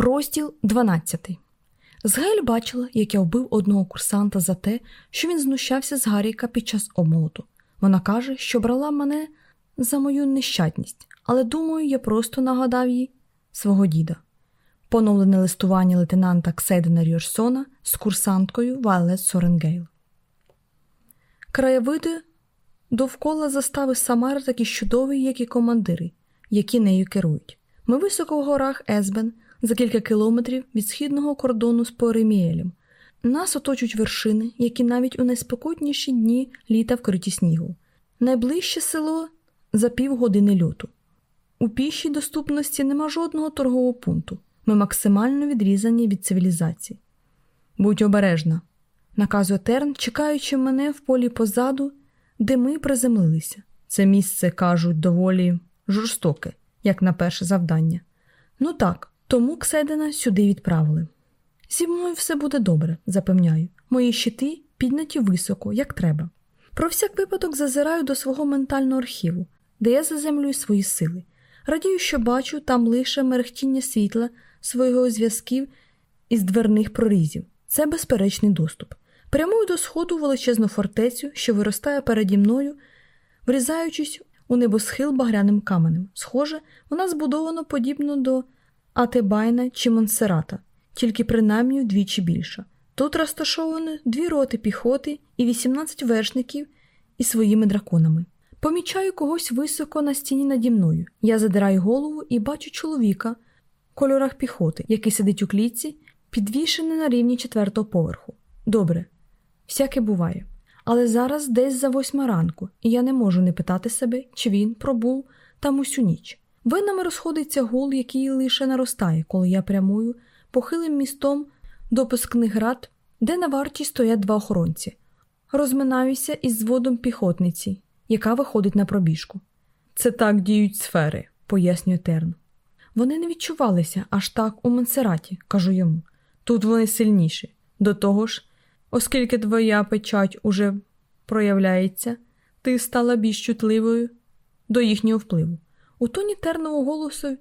Розділ 12 Сґейль бачила, як я вбив одного курсанта за те, що він знущався з Гарріка під час обмолоту. Вона каже, що брала мене за мою нещадність, але думаю, я просто нагадав їй свого діда. Поновлене листування лейтенанта Ксейдена Ріорсона з курсанткою Вайлет Соренгейл. Краєвиди довкола застави Самари такі чудові, як і командири, які нею керують. Ми високо в горах Есбен за кілька кілометрів від східного кордону з Пореміелем. Нас оточують вершини, які навіть у найспекотніші дні літа вкриті снігу. Найближче село за півгодини льоту. У пішій доступності нема жодного торгового пункту. Ми максимально відрізані від цивілізації. Будь обережна, наказує Терн, чекаючи мене в полі позаду, де ми приземлилися. Це місце, кажуть, доволі жорстоке, як на перше завдання. Ну так, тому Кседена сюди відправили. Зі мною все буде добре, запевняю. Мої щити підняті високо, як треба. Про всяк випадок зазираю до свого ментального архіву, де я заземлюю свої сили. Радію, що бачу там лише мерехтіння світла свого зв'язків із дверних прорізів. Це безперечний доступ. Прямую до сходу величезну фортецю, що виростає переді мною, врізаючись у небосхил багряним каменем. Схоже, вона збудована подібно до Атебайна чи Монсерата, тільки принаймні вдвічі більша. Тут розташовані дві роти піхоти і 18 вершників із своїми драконами. Помічаю когось високо на стіні наді мною. Я задираю голову і бачу чоловіка в кольорах піхоти, який сидить у клітці, підвішений на рівні четвертого поверху. Добре, всяке буває. Але зараз десь за восьма ранку, і я не можу не питати себе, чи він пробув там усю ніч. Винами розходиться гул, який лише наростає, коли я прямую похилим містом до пускних град, де на варті стоять два охоронці. Розминаюся із зводом піхотниці, яка виходить на пробіжку. Це так діють сфери, пояснює Терн. Вони не відчувалися аж так у Монсераті, кажу йому. Тут вони сильніші. До того ж, оскільки твоя печать уже проявляється, ти стала більш чутливою до їхнього впливу. У тоні тернового голосу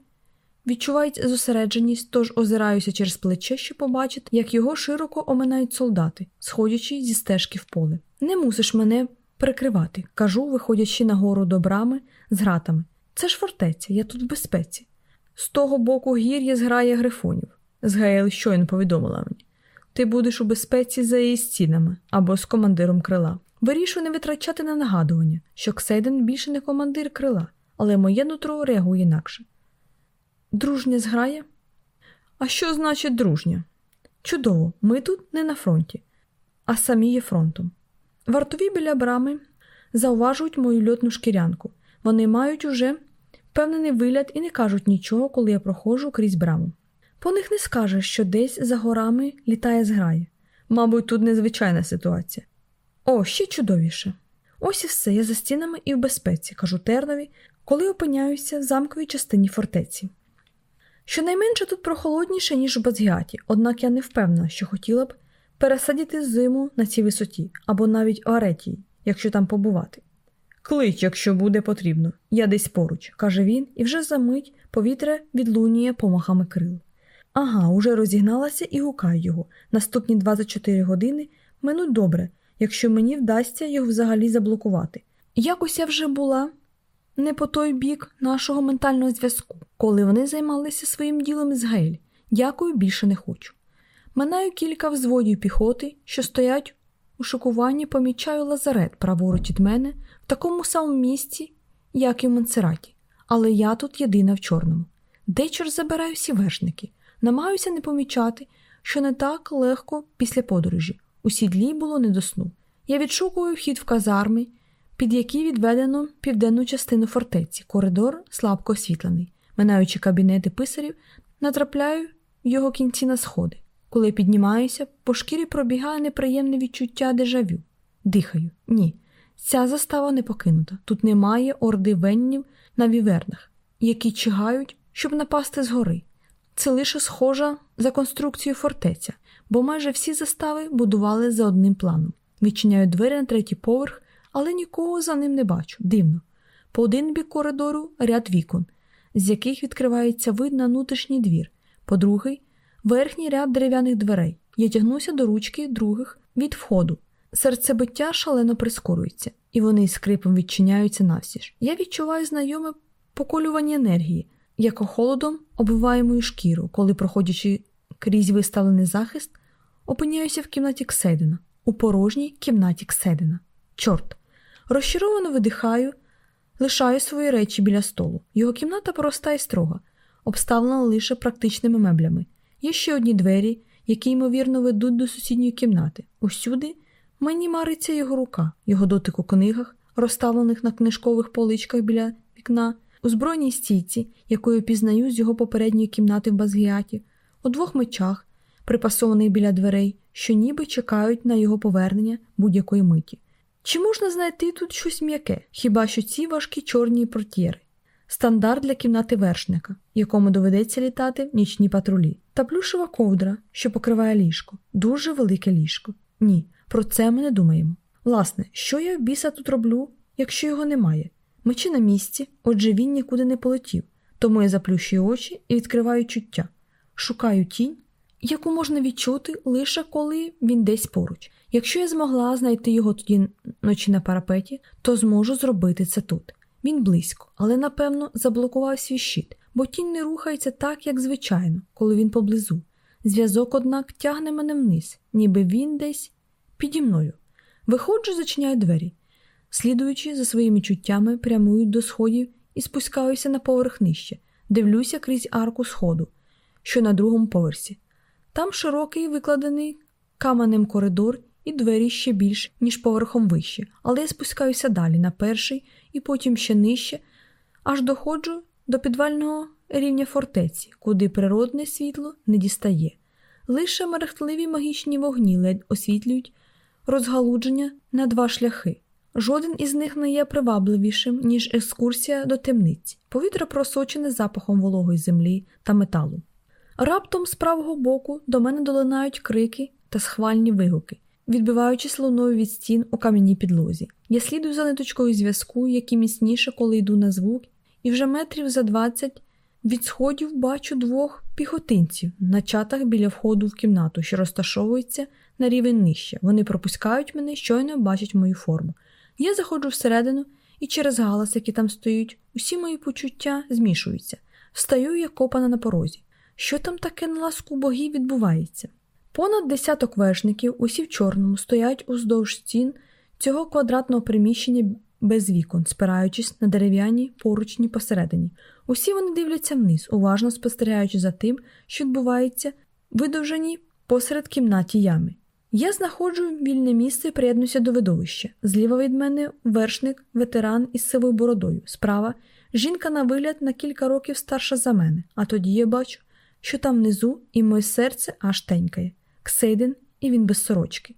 відчувають зосередженість, тож озираюся через плече, щоб побачити, як його широко оминають солдати, сходячи зі стежки в поле. Не мусиш мене прикривати, кажу, виходячи нагору до брами з гратами. Це ж фортеця, я тут в безпеці. З того боку гір'я зграє грифонів. Згаєл щойно повідомила мені. Ти будеш у безпеці за її стінами або з командиром крила. Вирішую не витрачати на нагадування, що Ксейден більше не командир крила, але моє нутро реагує інакше. Дружня зграє? А що значить дружня? Чудово, ми тут не на фронті, а самі є фронтом. Вартові біля брами зауважують мою льотну шкірянку. Вони мають уже впевнений вигляд і не кажуть нічого, коли я проходжу крізь браму. По них не скажеш, що десь за горами літає зграє. Мабуть, тут незвичайна ситуація. О, ще чудовіше. Ось і все, я за стінами і в безпеці, кажу Тернові, коли опиняюся в замковій частині фортеці. Щонайменше тут прохолодніше, ніж у Базгіаті, однак я не впевнена, що хотіла б пересадити зиму на цій висоті або навіть у Аретії, якщо там побувати. Клич, якщо буде потрібно, я десь поруч, каже він, і вже за мить повітря відлунює помахами крил. Ага, уже розігналася і гукаю його. Наступні 24 години минуть добре, якщо мені вдасться його взагалі заблокувати. Якось я вже була не по той бік нашого ментального зв'язку, коли вони займалися своїм ділом із Гейль. Дякую, більше не хочу. Минаю кілька взводів піхоти, що стоять у шокуванні, помічаю лазарет праворуч від мене в такому самому місці, як і в Монсераті, але я тут єдина в чорному. Де чор забираю всі вершники, намагаюся не помічати, що не так легко після подорожі. У сідлі було не до сну. Я відшукую вхід в казарми, під який відведено південну частину фортеці, коридор слабко освітлений. Минаючи кабінети писарів, натрапляю в його кінці на сходи. Коли піднімаюся, по шкірі пробігає неприємне відчуття дежавю. Дихаю. Ні. Ця застава не покинута. Тут немає орди веннів на вівернах, які чигають, щоб напасти згори. Це лише схожа за конструкцією фортеця, бо майже всі застави будували за одним планом. Відчиняю двері на третій поверх, але нікого за ним не бачу. Дивно. По один бік коридору ряд вікон, з яких відкривається вид на внутрішній двір, по другий верхній ряд дерев'яних дверей. Я тягнуся до ручки других від входу. Серцебиття шалено прискорюється, і вони скрипом відчиняються навсіж. Я відчуваю знайоме поколювання енергії, як холодом оббиває мою шкіру, коли, проходячи крізь виставлений захист, опиняюся в кімнаті Кседина, у порожній кімнаті Кседина. Чорт! Розчаровано видихаю, лишаю свої речі біля столу. Його кімната проста і строга, обставлена лише практичними меблями. Є ще одні двері, які, ймовірно, ведуть до сусідньої кімнати. Усюди мені мариться його рука, його дотик у книгах, розставлених на книжкових поличках біля вікна, у збройній стійці, якою пізнаю з його попередньої кімнати в Базгіаті, у двох мечах, припасованих біля дверей, що ніби чекають на його повернення будь-якої миті. Чи можна знайти тут щось м'яке, хіба що ці важкі чорні портьєри? Стандарт для кімнати вершника, якому доведеться літати в нічні патрулі, та плюшева ковдра, що покриває ліжко, дуже велике ліжко. Ні, про це ми не думаємо. Власне, що я в біса тут роблю, якщо його немає? Мечі на місці, отже він нікуди не полетів, тому я заплющую очі і відкриваю чуття. Шукаю тінь, яку можна відчути лише коли він десь поруч. Якщо я змогла знайти його тоді ночі на парапеті, то зможу зробити це тут. Він близько, але напевно заблокував свій щит, бо тінь не рухається так, як звичайно, коли він поблизу. Зв'язок, однак, тягне мене вниз, ніби він десь піді мною. Виходжу, зачиняю двері. Слідуючи за своїми чуттями, прямую до сходів і спускаюся на поверх нижче, дивлюся крізь арку сходу, що на другому поверсі. Там широкий викладений каменем коридор і двері ще більш, ніж поверхом вище, але я спускаюся далі на перший і потім ще нижче, аж доходжу до підвального рівня фортеці, куди природне світло не дістає. Лише мерехтливі магічні вогні ледь освітлюють розгалудження на два шляхи. Жоден із них не є привабливішим, ніж екскурсія до темниць, повітря просочене запахом вологої землі та металу. Раптом з правого боку до мене долинають крики та схвальні вигуки, відбиваючись луною від стін у кам'яній підлозі. Я слідую за ниточкою зв'язку, які міцніше, коли йду на звук, і вже метрів за двадцять від сходів бачу двох піхотинців на чатах біля входу в кімнату, що розташовується на рівень нижче. Вони пропускають мене, щойно бачать мою форму. Я заходжу всередину, і через галас, які там стоять, усі мої почуття змішуються. Встаю, як копана на порозі. Що там таке на ласку богів відбувається? Понад десяток вершників, усі в чорному, стоять уздовж стін цього квадратного приміщення без вікон, спираючись на дерев'яні поручні посередині. Усі вони дивляться вниз, уважно спостерігаючи за тим, що відбувається видовжені посеред кімнаті ями. Я знаходжу вільне місце і приєднуюся до видовища. Зліва від мене вершник, ветеран із сивою бородою. Справа жінка на вигляд на кілька років старша за мене, а тоді я бачу, що там внизу і моє серце аж тенькає. Ксейден, і він без сорочки.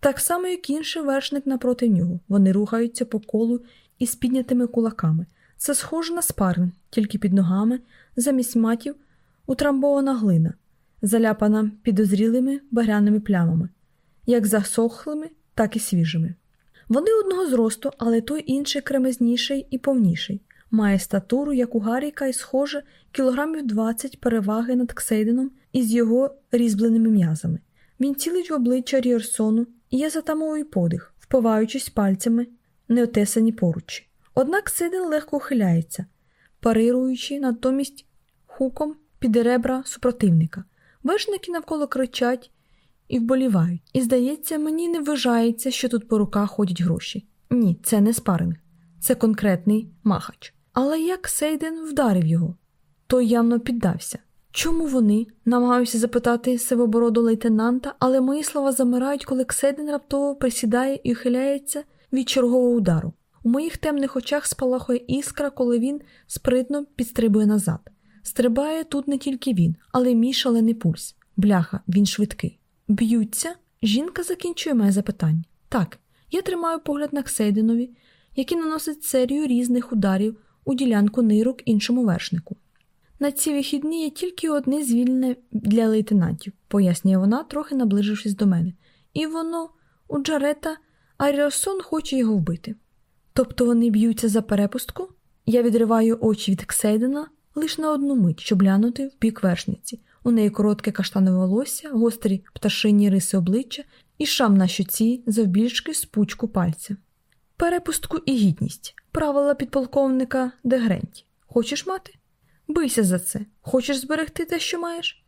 Так само, як інший вершник напроти нього. Вони рухаються по колу із піднятими кулаками. Це схоже на спарринг, тільки під ногами, замість матів, утрамбована глина, заляпана підозрілими багряними плямами, як засохлими, так і свіжими. Вони одного зросту, але той інший кремезніший і повніший, має статуру, як у Гаріка, і схоже, кілограмів 20 переваги над Ксейденом із його різьбленими м'язами. Він цілить в обличчя Ріорсону, і я затамовую подих, впиваючись пальцями неотесані поручі. Однак Сейден легко ухиляється, парируючи натомість хуком під ребра супротивника. Вершники навколо кричать і вболівають. І, здається, мені не вважається, що тут по руках ходять гроші. Ні, це не спаринг, це конкретний махач. Але як Сейден вдарив його, той явно піддався. Чому вони? намагаюся запитати сивобороду лейтенанта, але мої слова замирають, коли Кседен раптово присідає і ухиляється від чергового удару. У моїх темних очах спалахує іскра, коли він спритно підстрибує назад. Стрибає тут не тільки він, але й мій шалений пульс. Бляха, він швидкий. Б'ються? Жінка закінчує моє запитання. Так, я тримаю погляд на Ксейденові, який наносить серію різних ударів у ділянку нирок іншому вершнику. На ці вихідні є тільки одне звільнене для лейтенантів, пояснює вона, трохи наближившись до мене. І воно у Джарета Аріосон хоче його вбити. Тобто вони б'ються за перепустку? Я відриваю очі від Ксейдена лише на одну мить, щоб глянути в бік вершниці. У неї коротке каштанове волосся, гострі пташині риси обличчя і шам на щоці завбільшки спучку пальця. Перепустку і гідність. Правила підполковника Дегренті. Хочеш мати? Бийся за це. Хочеш зберегти те, що маєш?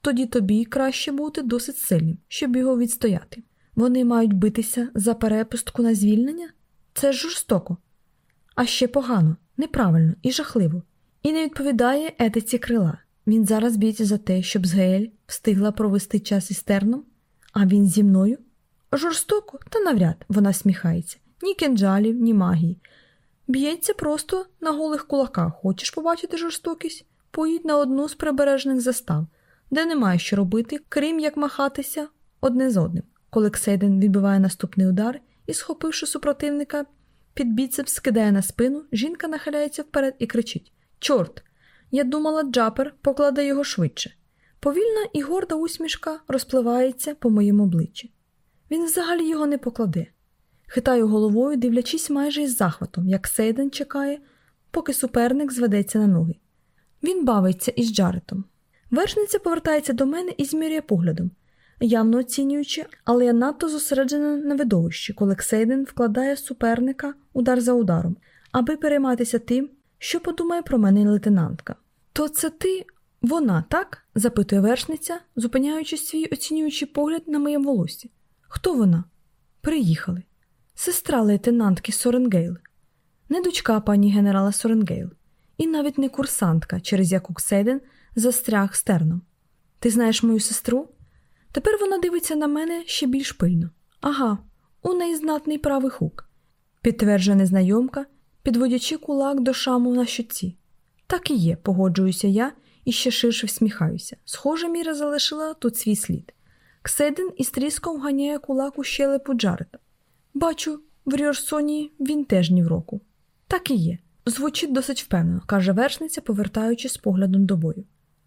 Тоді тобі краще бути досить сильним, щоб його відстояти. Вони мають битися за перепустку на звільнення? Це жорстоко. А ще погано, неправильно і жахливо. І не відповідає етиці крила. Він зараз б'ється за те, щоб Згель встигла провести час із терном, а він зі мною? Жорстоко, та навряд вона сміхається. Ні кинджалів, ні магії. Б'ється просто на голих кулаках. Хочеш побачити жорстокість? Поїдь на одну з прибережних застав, де немає що робити, крім як махатися одне з одним. Коли Ксейден відбиває наступний удар і, схопивши супротивника, під біцепс скидає на спину, жінка нахиляється вперед і кричить: Чорт! Я думала, Джапер покладе його швидше. Повільна і горда усмішка розпливається по моєму обличчі. Він взагалі його не покладе. Хитаю головою, дивлячись майже із захватом, як Сейден чекає, поки суперник зведеться на ноги. Він бавиться із Джаретом. Вершниця повертається до мене і змірює поглядом, явно оцінюючи, але я надто зосереджена на видовищі, коли Ксейден вкладає суперника удар за ударом, аби перейматися тим, що подумає про мене лейтенантка. То це ти, вона, так? запитує вершниця, зупиняючи свій оцінюючий погляд на моєму волосі. Хто вона? Приїхали. Сестра лейтенантки Соренгейл, не дочка пані генерала Соренгейл, і навіть не курсантка, через яку Ксейден застряг стерном. Ти знаєш мою сестру? Тепер вона дивиться на мене ще більш пильно. Ага, у неї знатний правий хук, підтверджує незнайомка, підводячи кулак до шраму на щоці. Так і є, погоджуюся я і ще ширше всміхаюся. Схоже, Міра залишила тут свій слід. Ксейден із тріском заганяє кулак у щелепу Джарета. Бачу, в Ріорсоні він теж ні в року. Так і є. Звучить досить впевнено, каже вершниця, повертаючись поглядом до бою.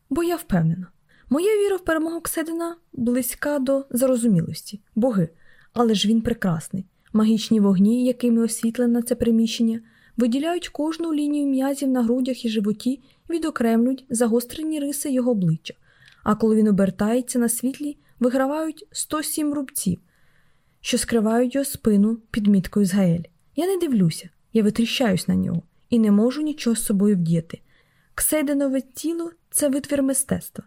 Бо я впевнена. Моя віра в перемогу Кседина близька до зарозумілості, боги, але ж він прекрасний. Магічні вогні, якими освітлене це приміщення, виділяють кожну лінію м'язів на грудях і животі відокремлюють загострені риси його обличчя, а коли він обертається на світлі, вигравають 107 рубців, що скривають його спину під міткою з Гаель. Я не дивлюся, я витріщаюсь на нього і не можу нічого з собою вдіяти. Ксейденове тіло це витвір мистецтва,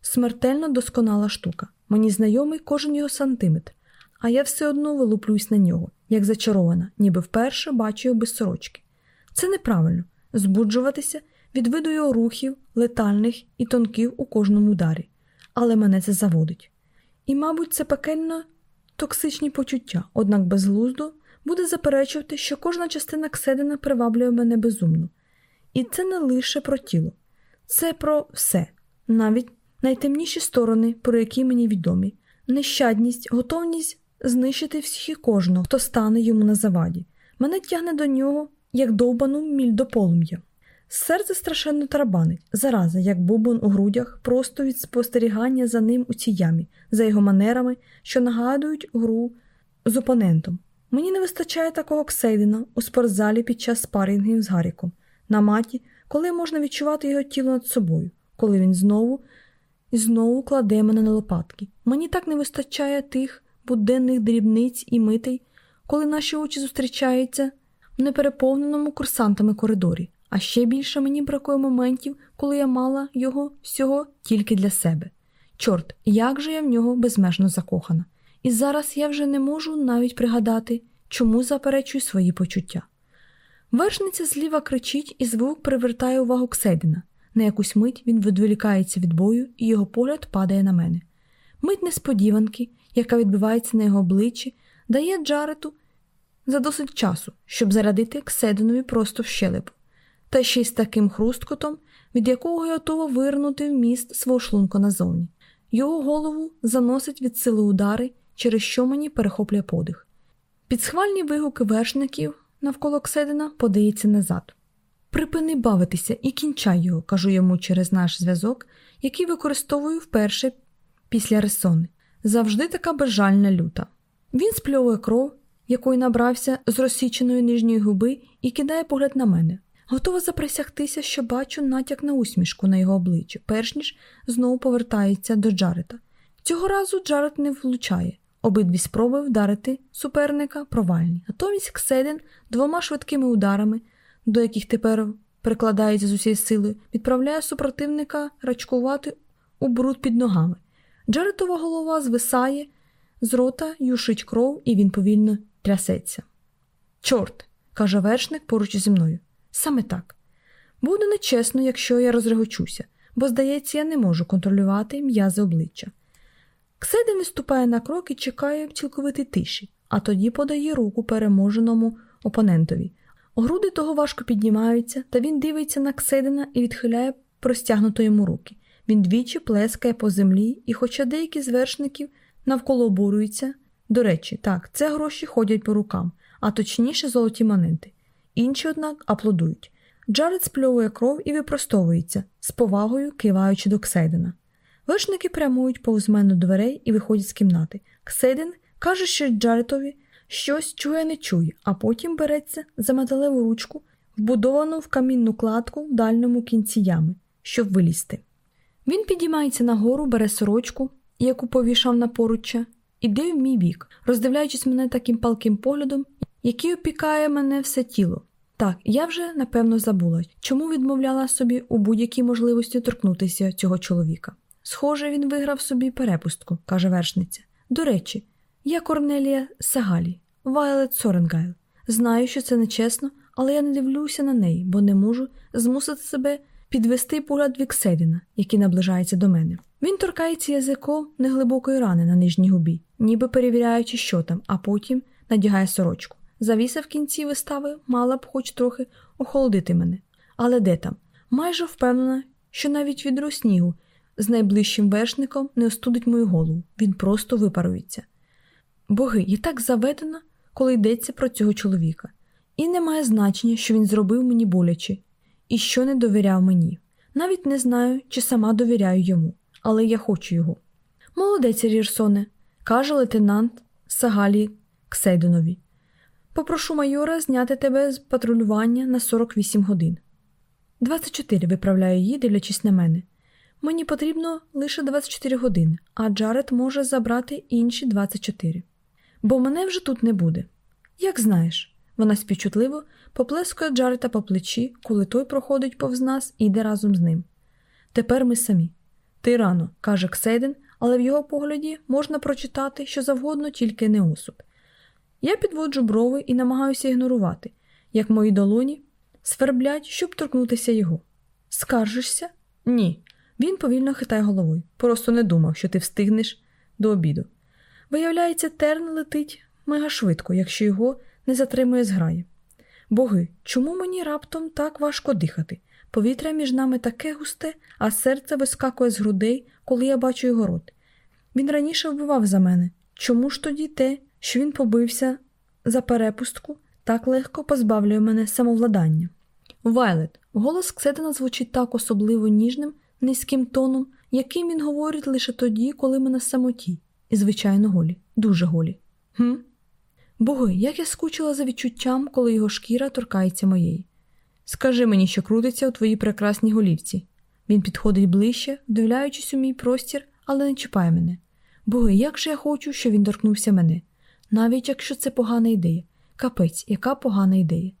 смертельно досконала штука. Мені знайомий кожен його сантиметр, а я все одно вилуплююсь на нього, як зачарована, ніби вперше бачу його без сорочки. Це неправильно збуджуватися від виду його рухів, летальних і тонких у кожному ударі, але мене це заводить. І, мабуть, це пекельно токсичні почуття, однак безглуздо буде заперечувати, що кожна частина Кседина приваблює мене безумно. І це не лише про тіло, це про все, навіть найтемніші сторони, про які мені відомі, нещадність, готовність знищити всіх і кожного, хто стане йому на заваді. Мене тягне до нього, як довбану міль до полум'я. Серце страшенно тарабанить, зараза, як бубон у грудях, просто від спостерігання за ним у цій ямі, за його манерами, що нагадують гру з опонентом. Мені не вистачає такого ксейдена у спортзалі під час спарингів з Гаріком, на маті, коли можна відчувати його тіло над собою, коли він знову і знову кладе мене на лопатки. Мені так не вистачає тих буденних дрібниць і митей, коли наші очі зустрічаються в непереповненому курсантами коридорі. А ще більше мені бракує моментів, коли я мала його всього тільки для себе. Чорт, як же я в нього безмежно закохана. І зараз я вже не можу навіть пригадати, чому заперечую свої почуття. Вершниця зліва кричить, і звук привертає увагу Кседина. На якусь мить він відволікається від бою, і його погляд падає на мене. Мить несподіванки, яка відбивається на його обличчі, дає Джарету за досить часу, щоб зарядити Ксединові просто в щелепу та ще й з таким хрусткотом, від якого я готова вирнути в міст свого шлунка назовні. Його голову заносить від сили удари, через що мені перехоплює подих. Підсхвальні вигуки вершників навколо Кседина подається назад. Припини бавитися і кінчай його, кажу йому через наш зв'язок, який використовую вперше після ресони. Завжди така безжальна люта. Він спльовує кров, якої набрався з розсіченої нижньої губи, і кидає погляд на мене. Готова заприсягтися, що бачу натяк на усмішку на його обличчі, перш ніж знову повертається до Джарета. Цього разу Джарет не влучає. Обидві спроби вдарити суперника провальні. Натомість Кседен двома швидкими ударами, до яких тепер прикладається з усією силою, відправляє супротивника рачкувати у бруд під ногами. Джаретова голова звисає, з рота юшить кров, і він повільно трясеться. Чорт, каже вершник поруч зі мною. Саме так. Буде нечесно, якщо я розрегочуся, бо, здається, я не можу контролювати м'язи обличчя. Кседен виступає на крок і чекає в тиші, а тоді подає руку переможеному опонентові. Груди того важко піднімаються, та він дивиться на Кседена і відхиляє простягнуто йому руки. Він двічі плескає по землі, і, хоча деякі з вершників навколо обурюються, до речі, так, це гроші ходять по рукам, а точніше золоті монети. Інші, однак, аплодують. Джаред спльовує кров і випростовується, з повагою киваючи до Ксейдена. Вершники прямують повз мене дверей і виходять з кімнати. Ксейден каже, що Джаретові щось чує, не чує, а потім береться за металеву ручку, вбудовану в камінну кладку в дальньому кінці ями, щоб вилізти. Він підіймається нагору, бере сорочку, яку повішав на поруччя, іде в мій бік, роздивляючись мене таким палким поглядом, який опікає мене все тіло. Так, я вже напевно забула, чому відмовляла собі у будь-якій можливості торкнутися цього чоловіка. Схоже, він виграв собі перепустку, каже вершниця. До речі, я Корнелія Сагалі, Вайлет Соренгайл. Знаю, що це нечесно, але я не дивлюся на неї, бо не можу змусити себе підвести погляд Вікседіна, який наближається до мене. Він торкається язиком неглибокої рани на нижній губі, ніби перевіряючи, що там, а потім надягає сорочку. Завіса в кінці вистави мала б хоч трохи охолодити мене. Але де там? Майже впевнена, що навіть відро снігу з найближчим вершником не остудить мою голову, він просто випарується. Боги, я так заведена, коли йдеться про цього чоловіка, і не має значення, що він зробив мені боляче і що не довіряв мені. Навіть не знаю, чи сама довіряю йому, але я хочу його. Молодець, Рірсоне, каже лейтенант Сагалі Ксейдонові. Попрошу майора зняти тебе з патрулювання на 48 годин. 24, виправляю її, дивлячись на мене. Мені потрібно лише 24 години, а Джаред може забрати інші 24. Бо мене вже тут не буде. Як знаєш, вона співчутливо поплескує Джарета по плечі, коли той проходить повз нас і йде разом з ним. Тепер ми самі. Ти рано, каже Ксейден, але в його погляді можна прочитати що завгодно, тільки не осуд. Я підводжу брови і намагаюся ігнорувати, як мої долоні сверблять, щоб торкнутися його. Скаржишся? Ні. Він повільно хитає головою. Просто не думав, що ти встигнеш до обіду. Виявляється, терн летить мега швидко, якщо його не затримує зграє. Боги, чому мені раптом так важко дихати? Повітря між нами таке густе, а серце вискакує з грудей, коли я бачу його рот. Він раніше вбивав за мене. Чому ж тоді те, що він побився за перепустку, так легко позбавлює мене самовладання? Вайлет, голос Кседена звучить так особливо ніжним, низьким тоном, яким він говорить лише тоді, коли ми на самоті, і, звичайно, голі, дуже голі. Хм? Боги, як я скучила за відчуттям, коли його шкіра торкається моєї. Скажи мені, що крутиться у твоїй прекрасній голівці. Він підходить ближче, вдивляючись у мій простір, але не чіпає мене. Боги, як же я хочу, щоб він торкнувся мене, навіть якщо це погана ідея. Капець, яка погана ідея.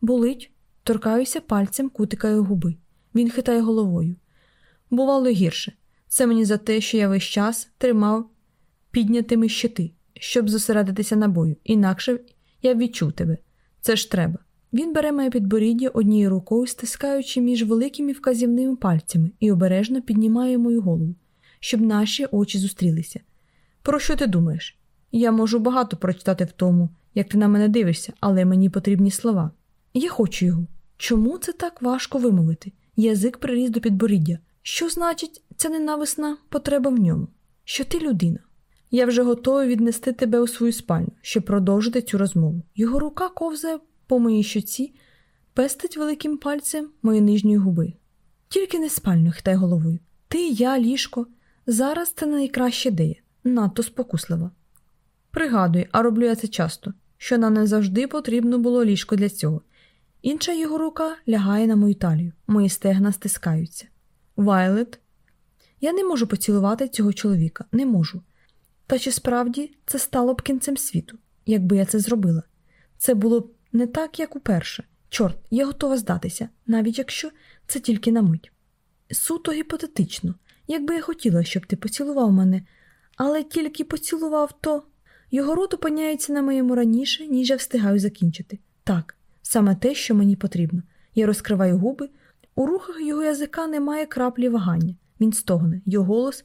Болить, торкаюся пальцем кутика його губи. Він хитає головою. Бувало гірше. Це мені за те, що я весь час тримав піднятими щити, щоб зосередитися на бою, інакше я відчув тебе. Це ж треба. Він бере моє підборіддя однією рукою, стискаючи між великими вказівними пальцями, і обережно піднімає мою голову, щоб наші очі зустрілися. Про що ти думаєш? Я можу багато прочитати в тому, як ти на мене дивишся, але мені потрібні слова. Я хочу його. Чому це так важко вимовити? Язик приріс до підборіддя. Що значить ця ненависна потреба в ньому? Що ти людина? Я вже готовий віднести тебе у свою спальню, щоб продовжити цю розмову. Його рука ковзає по моїй щоці, пестить великим пальцем мої нижньої губи. Тільки не спальню, хитай головою. Ти, я, ліжко. Зараз це найкраща ідея, надто спокуслива. Пригадуй, а роблю я це часто, що нам не завжди потрібно було ліжко для цього. Інша його рука лягає на мою талію, мої стегна стискаються. Вайлет, я не можу поцілувати цього чоловіка, не можу. Та чи справді це стало б кінцем світу, якби я це зробила? Це було б не так, як уперше. Чорт, я готова здатися, навіть якщо це тільки на мить. Суто гіпотетично, якби я хотіла, щоб ти поцілував мене, але тільки поцілував, то його рот опиняється на моєму раніше, ніж я встигаю закінчити. Так, саме те, що мені потрібно. Я розкриваю губи, у рухах його язика немає краплі вагання. Він стогне, його голос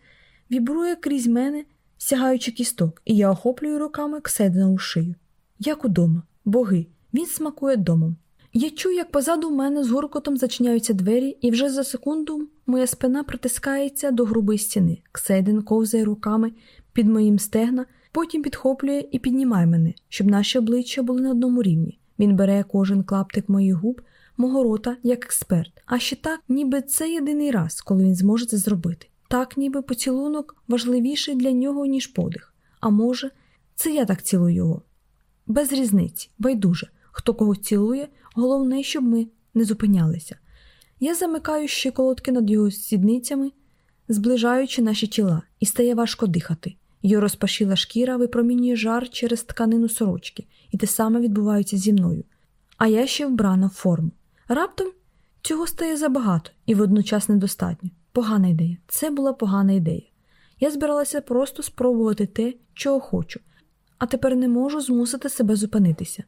вібрує крізь мене, сягаючи кісток, і я охоплюю руками Кседина у шию. Як удома, боги, він смакує домом. Я чую, як позаду мене з гуркотом зачиняються двері, і вже за секунду моя спина притискається до грубої стіни. Кседин ковзає руками під моїм стегна, потім підхоплює і піднімає мене, щоб наші обличчя були на одному рівні. Він бере кожен клаптик моїх губ, мого рота як експерт, а ще так, ніби це єдиний раз, коли він зможе це зробити. Так, ніби поцілунок важливіший для нього, ніж подих. А може, це я так цілую його. Без різниці, байдуже, хто кого цілує, головне, щоб ми не зупинялися. Я замикаю ще колодки над його сідницями, зближаючи наші тіла, і стає важко дихати. Його розпашіла шкіра випромінює жар через тканину сорочки, і те саме відбувається зі мною. А я ще вбрана в форму. Раптом цього стає забагато і водночас недостатньо. Погана ідея. Це була погана ідея. Я збиралася просто спробувати те, чого хочу, а тепер не можу змусити себе зупинитися.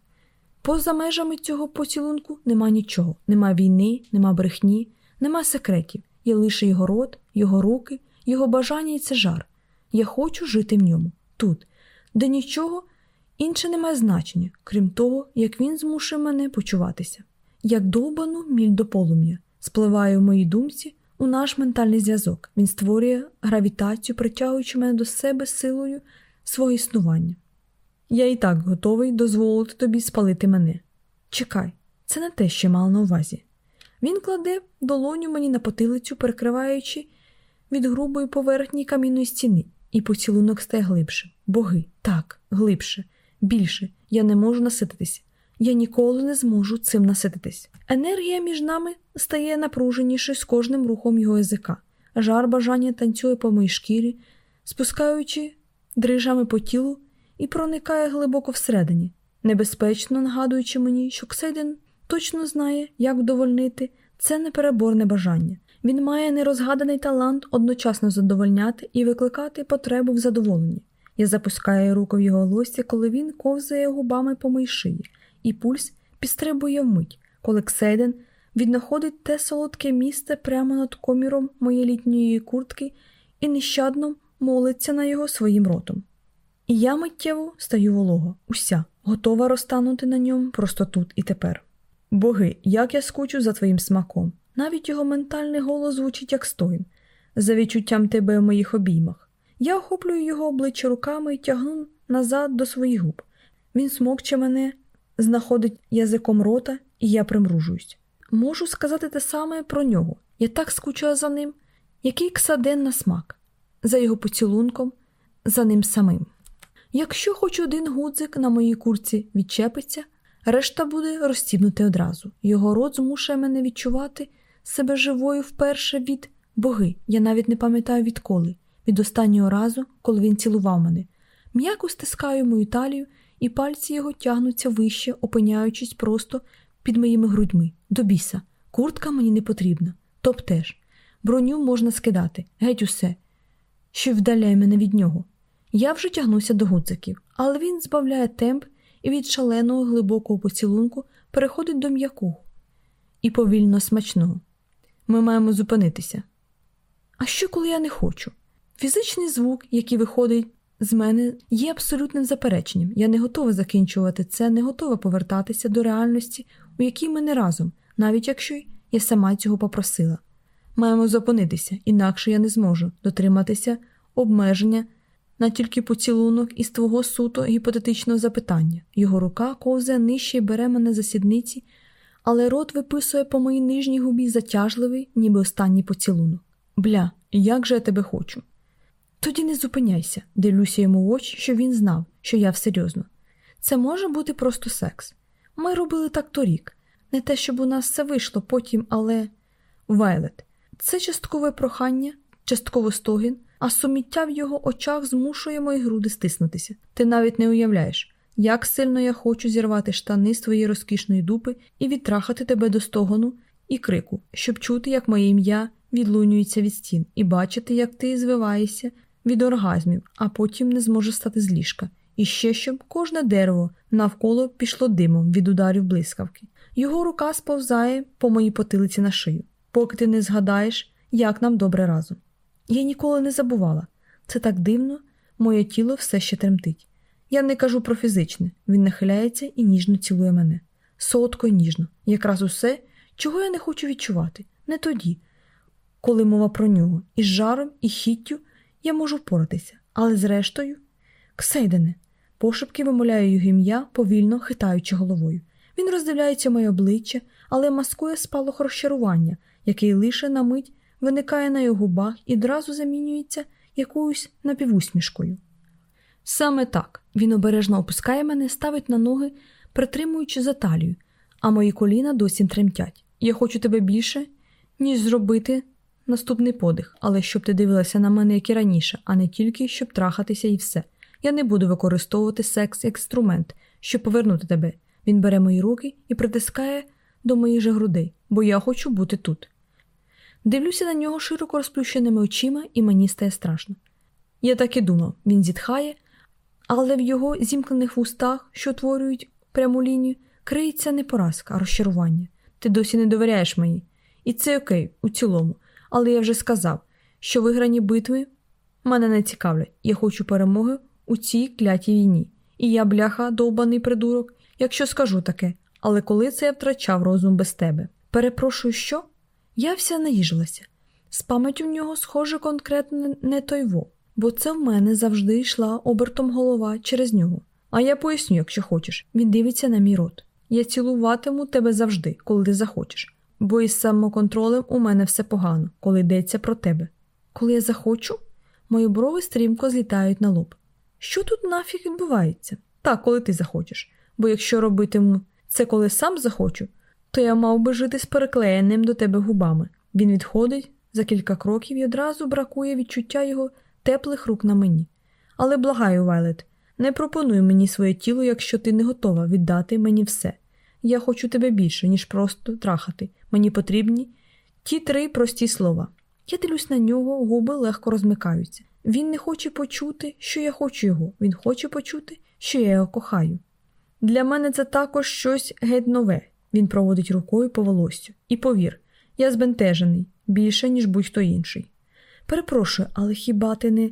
Поза межами цього поцілунку нема нічого, нема війни, нема брехні, нема секретів. Є лише його рот, його руки, його бажання і це жар. Я хочу жити в ньому, тут, де нічого інше не має значення, крім того, як він змушує мене почуватися. Як довбану міль до полум'я, спливає в моїй думці у наш ментальний зв'язок. Він створює гравітацію, притягуючи мене до себе силою свого існування. Я і так готовий дозволити тобі спалити мене. Чекай, це не те, що мала на увазі. Він кладе долоню мені на потилицю, перекриваючи від грубої поверхні камінної стіни, і поцілунок стає глибше. Боги, так, глибше, більше. Я не можу насититись. Я ніколи не зможу цим насититись. Енергія між нами стає напруженішою з кожним рухом його язика. Жар бажання танцює по моїй шкірі, спускаючи дрижами по тілу і проникає глибоко всередині, небезпечно нагадуючи мені, що Ксейден точно знає, як вдовольнити це непереборне бажання. Він має нерозгаданий талант одночасно задовольняти і викликати потребу в задоволенні. Я запускаю руку в його лосі, коли він ковзає губами по моїй шиї, і пульс підстрибує вмить, коли Ксейден віднаходить те солодке місце прямо над коміром моєї літньої куртки і нещадно молиться на його своїм ротом. І я миттєво стаю волога, уся, готова розтанути на ньому просто тут і тепер. Боги, як я скучу за твоїм смаком. Навіть його ментальний голос звучить як стоїн, за відчуттям тебе в моїх обіймах. Я охоплюю його обличчя руками і тягну назад до своїх губ. Він смокче мене, знаходить язиком рота, і я примружуюсь. Можу сказати те саме про нього. Я так скучаю за ним, який ксаден на смак, за його поцілунком, за ним самим. Якщо хоч один гудзик на моїй курці відчепиться, решта буде розстібнути одразу. Його рот змушує мене відчувати себе живою вперше від боги. Я навіть не пам'ятаю відколи, від останнього разу, коли він цілував мене. М'яко стискаю мою талію, і пальці його тягнуться вище, опиняючись просто під моїми грудьми. До біса. Куртка мені не потрібна. Топ теж. Броню можна скидати, геть усе, що вдаляє мене від нього. Я вже тягнуся до гудзиків, але він збавляє темп і від шаленого глибокого поцілунку переходить до м'якого і повільно смачного. Ми маємо зупинитися. А що, коли я не хочу? Фізичний звук, який виходить з мене, є абсолютним запереченням. Я не готова закінчувати це, не готова повертатися до реальності, у якій ми не разом, навіть якщо я сама цього попросила. Маємо зупинитися, інакше я не зможу дотриматися обмеження на тільки поцілунок із твого суто гіпотетичного запитання. Його рука ковзає нижче і бере мене за сідниці, але рот виписує по моїй нижній губі затяжливий, ніби останній поцілунок. Бля, як же я тебе хочу. Тоді не зупиняйся, дивлюся йому в очі, що він знав, що я всерйозно. Це може бути просто секс. Ми робили так торік. Не те, щоб у нас все вийшло потім, але. Вайлет, це часткове прохання, частково стогін, а суміття в його очах змушує мої груди стиснутися. Ти навіть не уявляєш, як сильно я хочу зірвати штани з твоєї розкішної дупи і відтрахати тебе до стогону і крику, щоб чути, як моє ім'я відлунюється від стін, і бачити, як ти звиваєшся від оргазмів, а потім не зможеш стати з ліжка. І ще щоб кожне дерево навколо пішло димом від ударів блискавки. Його рука сповзає по моїй потилиці на шию, поки ти не згадаєш, як нам добре разом. Я ніколи не забувала. Це так дивно, моє тіло все ще тремтить. Я не кажу про фізичне, він нахиляється і ніжно цілує мене. Солодко і ніжно, якраз усе, чого я не хочу відчувати, не тоді, коли мова про нього, із жаром і хіттю я можу впоратися, але зрештою, Ксейдене, пошепки вимовляю його ім'я, повільно хитаючи головою. Він роздивляється моє обличчя, але маскує спалах розчарування, який лише на мить виникає на його губах і одразу замінюється якоюсь напівусмішкою. Саме так він обережно опускає мене, ставить на ноги, притримуючи за талію, а мої коліна досі тремтять. Я хочу тебе більше, ніж зробити наступний подих, але щоб ти дивилася на мене, як і раніше, а не тільки щоб трахатися і все. Я не буду використовувати секс як інструмент, щоб повернути тебе. Він бере мої руки і притискає до моїх же грудей, бо я хочу бути тут. Дивлюся на нього широко розплющеними очима, і мені стає страшно. Я так і думав, він зітхає, але в його зімкнених вустах, що творюють пряму лінію, криється не поразка, а розчарування. Ти досі не довіряєш мені. І це окей, у цілому. Але я вже сказав, що виграні битви мене не цікавлять. Я хочу перемоги у цій клятій війні. І я, бляха, довбаний придурок, якщо скажу таке, але коли це я втрачав розум без тебе? Перепрошую, що? Я вся наїжилася. З пам'яттю в нього, схоже, конкретно не той во, бо це в мене завжди йшла обертом голова через нього. А я поясню, якщо хочеш. Він дивиться на мій рот. Я цілуватиму тебе завжди, коли ти захочеш, бо із самоконтролем у мене все погано, коли йдеться про тебе. Коли я захочу, мої брови стрімко злітають на лоб. Що тут нафіг відбувається? Так, коли ти захочеш. Бо якщо робитиму це коли сам захочу, то я мав би жити з переклеєним до тебе губами. Він відходить за кілька кроків і одразу бракує відчуття його теплих рук на мені. Але благаю, Вайлет, не пропонуй мені своє тіло, якщо ти не готова віддати мені все. Я хочу тебе більше, ніж просто трахати. Мені потрібні ті три прості слова. Я дивлюсь на нього, губи легко розмикаються. Він не хоче почути, що я хочу його, він хоче почути, що я його кохаю. Для мене це також щось геть нове. Він проводить рукою по волоссю. І повір, я збентежений більше, ніж будь-хто інший. Перепрошую, але хіба ти не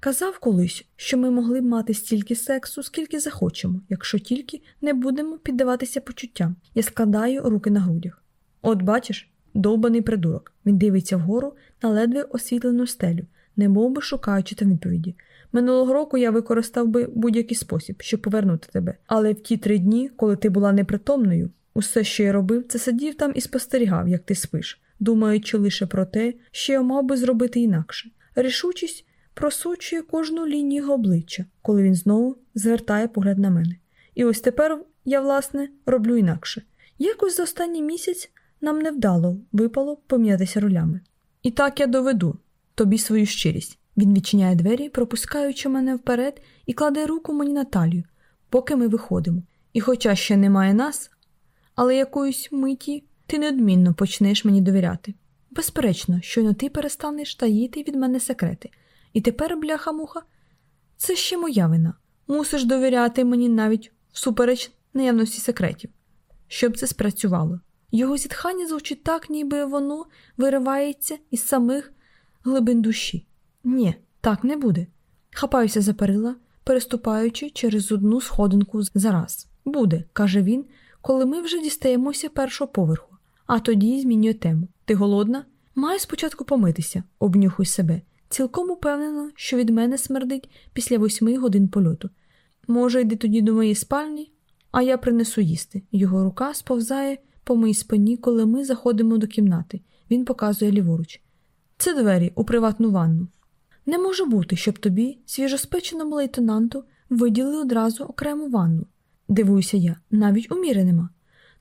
казав колись, що ми могли б мати стільки сексу, скільки захочемо, якщо тільки не будемо піддаватися почуттям. Я складаю руки на грудях. От бачиш, довбаний придурок. Він дивиться вгору на ледве освітлену стелю, не би шукаючи там відповіді. Минулого року я використав би будь-який спосіб, щоб повернути тебе. Але в ті три дні, коли ти була непритомною, усе, що я робив, це сидів там і спостерігав, як ти спиш, думаючи лише про те, що я мав би зробити інакше. Рішучість просочує кожну лінію його обличчя, коли він знову звертає погляд на мене. І ось тепер я, власне, роблю інакше. Якось за останній місяць нам невдало випало помінятися ролями. І так я доведу тобі свою щирість. Він відчиняє двері, пропускаючи мене вперед, і кладе руку мені на талію, поки ми виходимо. І, хоча ще немає нас, але якоюсь миті ти неодмінно почнеш мені довіряти. Безперечно, щойно ти перестанеш таїти від мене секрети. І тепер, бляха-муха, це ще моя вина. Мусиш довіряти мені навіть всупереч наявності секретів, щоб це спрацювало. Його зітхання звучить так, ніби воно виривається із самих глибин душі. Ні, так не буде. Хапаюся за перила, переступаючи через одну сходинку за раз. Буде, каже він, коли ми вже дістаємося першого поверху, а тоді змінює тему. Ти голодна? Маю спочатку помитися, обнюхуй себе. Цілком упевнена, що від мене смердить після восьми годин польоту. Може, йди тоді до моєї спальні, а я принесу їсти. Його рука сповзає по моїй спині, коли ми заходимо до кімнати. Він показує ліворуч. Це двері у приватну ванну. Не може бути, щоб тобі, свіжоспеченому лейтенанту, виділили одразу окрему ванну. Дивуюся я, навіть у міри нема.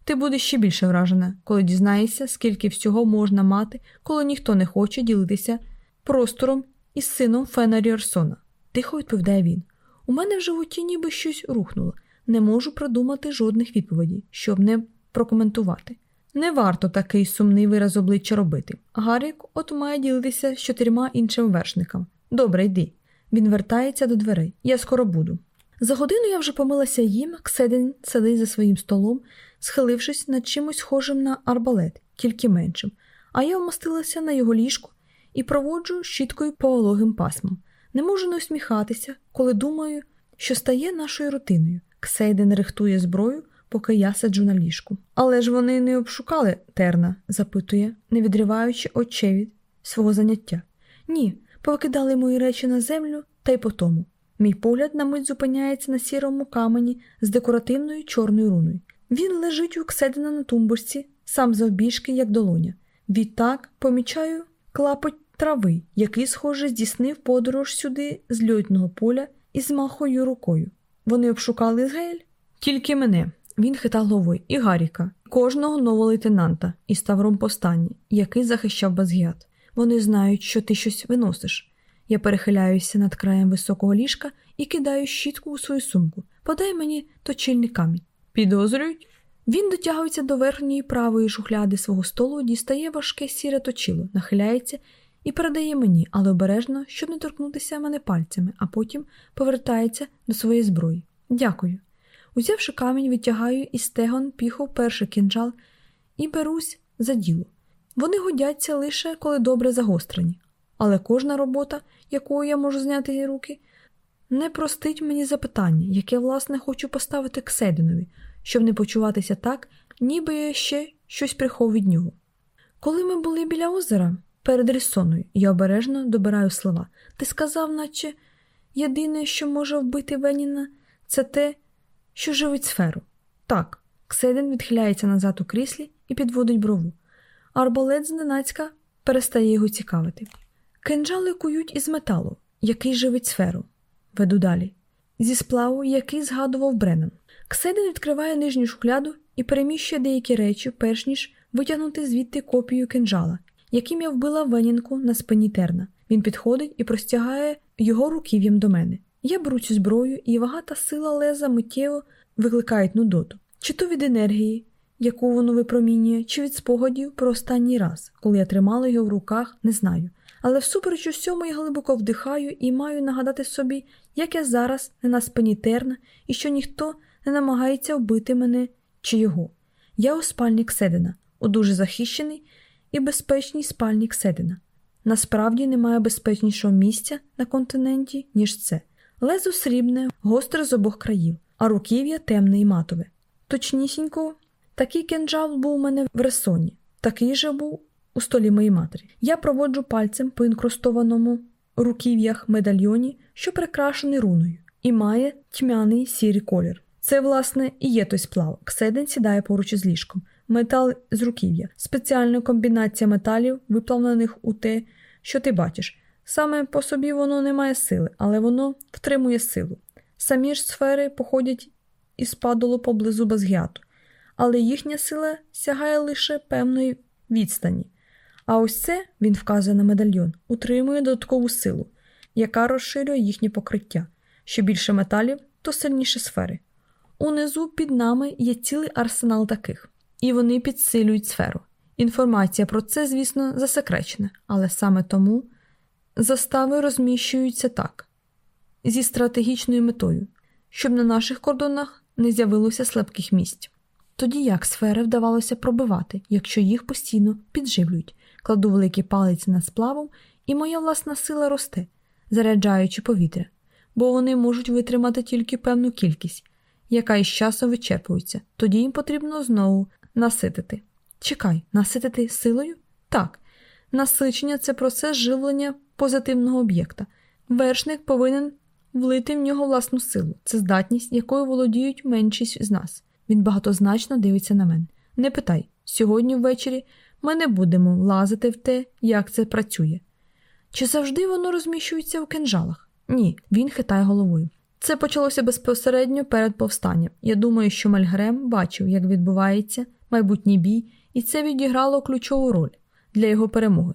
Ти будеш ще більше вражена, коли дізнаєшся, скільки всього можна мати, коли ніхто не хоче ділитися простором із сином Фена Ріорсона. Тихо відповідає він. У мене в животі ніби щось рухнуло. Не можу придумати жодних відповідей, щоб не прокоментувати. Не варто такий сумний вираз обличчя робити. Гаррік от має ділитися з чотирма іншими вершниками. Добре, йди. Він вертається до дверей. Я скоро буду. За годину я вже помилася їм, Кседен сидить за своїм столом, схилившись над чимось схожим на арбалет, тільки меншим, а я вмостилася на його ліжку і проводжу щіткою по вологим пасмам. Не можу не усміхатися, коли думаю, що стає нашою рутиною. Ксейден рихтує зброю, поки я сиджу на ліжку. Але ж вони не обшукали терна, запитує, не відриваючи очей від свого заняття. Ні, повикидали мої речі на землю та й по тому. Мій погляд на мить зупиняється на сірому камені з декоративною чорною руною. Він лежить у Кседена на тумбурці, сам завбіжки, як долоня. Відтак помічаю клапоть трави, який, схоже, здійснив подорож сюди з льотного поля із махою рукою. Вони обшукали Гель? Тільки мене. Він хитав головою і Гаріка, кожного нового лейтенанта із Ставром Постані, який захищав Базгіат. Вони знають, що ти щось виносиш. Я перехиляюся над краєм високого ліжка і кидаю щітку у свою сумку. Подай мені точильний камінь. Підозрюють? Він дотягується до верхньої правої шухляди свого столу, дістає важке сіре точило, нахиляється і передає мені, але обережно, щоб не торкнутися мене пальцями, а потім повертається до своєї зброї. Дякую. Узявши камінь, витягаю із стегон піхов перший кінжал і берусь за діло. Вони годяться лише коли добре загострені, але кожна робота, якою я можу зняти руки, не простить мені запитання, яке, власне, хочу поставити Ксединові, щоб не почуватися так, ніби я ще щось прихов від нього. Коли ми були біля озера перед Рісоною, я обережно добираю слова. Ти сказав, наче єдине, що може вбити Веніна, це те, що живить сферу. Так, Кседин відхиляється назад у кріслі і підводить брову. Арбалет зненацька перестає його цікавити. Кинджали кують із металу, який живить сферу. Веду далі. Зі сплаву, який згадував Бреннан. Кседин відкриває нижню шухляду і переміщує деякі речі, перш ніж витягнути звідти копію кинджала, яким я вбила венінку на спині терна. Він підходить і простягає його руків'ям до мене. Я беру цю зброю, і вага та сила леза миттєво викликають нудоту. Чи то від енергії, яку воно випромінює, чи від спогадів про останній раз, коли я тримала його в руках, не знаю. Але всупереч усьому я глибоко вдихаю і маю нагадати собі, як я зараз не на спині терна і що ніхто не намагається вбити мене чи його. Я у спальні Кседина, у дуже захищений і безпечній спальні Кседина. Насправді немає безпечнішого місця на континенті, ніж це. Лезо срібне, гостре з обох країв, а руків'я темне і матове. Точнісінько, такий кенджал був у мене в ресоні, такий же був у столі моєї матері. Я проводжу пальцем по інкрустованому руків'ях медальйоні, що прикрашений руною, і має тьмяний сірий колір. Це, власне, і є той сплав. Кседен сідає поруч із ліжком. Метал з руків'я, спеціальна комбінація металів, виплавлених у те, що ти бачиш. Саме по собі воно не має сили, але воно втримує силу. Самі ж сфери походять із падолу поблизу Базгіату, але їхня сила сягає лише певної відстані. А ось це, він вказує на медальйон, утримує додаткову силу, яка розширює їхнє покриття. Що більше металів, то сильніше сфери. Унизу під нами є цілий арсенал таких, і вони підсилюють сферу. Інформація про це, звісно, засекречена, але саме тому застави розміщуються так зі стратегічною метою, щоб на наших кордонах не з'явилося слабких місць. Тоді як сфери вдавалося пробивати, якщо їх постійно підживлюють, кладу великий палець над сплавом, і моя власна сила росте, заряджаючи повітря, бо вони можуть витримати тільки певну кількість, яка із часом вичерпується, тоді їм потрібно знову наситити. Чекай, наситити силою? Так. Насичення це процес живлення позитивного об'єкта. Вершник повинен влити в нього власну силу, це здатність, якою володіють меншість з нас. Він багатозначно дивиться на мене. Не питай, сьогодні ввечері ми не будемо влазити в те, як це працює. Чи завжди воно розміщується у кинжалах? Ні, він хитає головою. Це почалося безпосередньо перед повстанням. Я думаю, що Мальгрем бачив, як відбувається майбутній бій, і це відіграло ключову роль для його перемоги.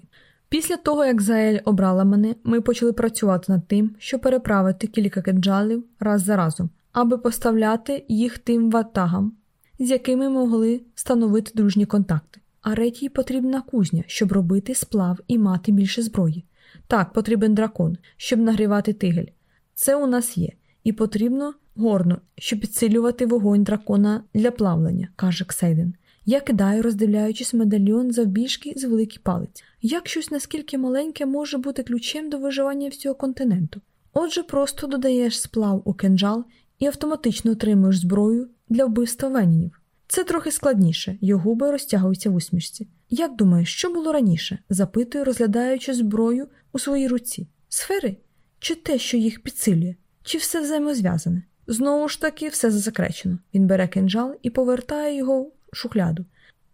Після того, як Заель обрала мене, ми почали працювати над тим, щоб переправити кілька кинджалів раз за разом, аби поставляти їх тим ватагам, з якими могли встановити дружні контакти. А ретій потрібна кузня, щоб робити сплав і мати більше зброї. Так, потрібен дракон, щоб нагрівати тигель. Це у нас є, і потрібно горно, щоб підсилювати вогонь дракона для плавлення, каже Ксейден. Я кидаю, роздивляючись медальйон завбільшки з великий палець. Як щось наскільки маленьке може бути ключем до виживання всього континенту. Отже, просто додаєш сплав у кинджал і автоматично отримуєш зброю для вбивства венінів. Це трохи складніше, його губи розтягуються в усмішці. Як думаєш, що було раніше? запитую, розглядаючи зброю у своїй руці. Сфери? Чи те, що їх підсилює, чи все взаємозв'язане? Знову ж таки, все засекречено. Він бере кинджал і повертає його в шухляду.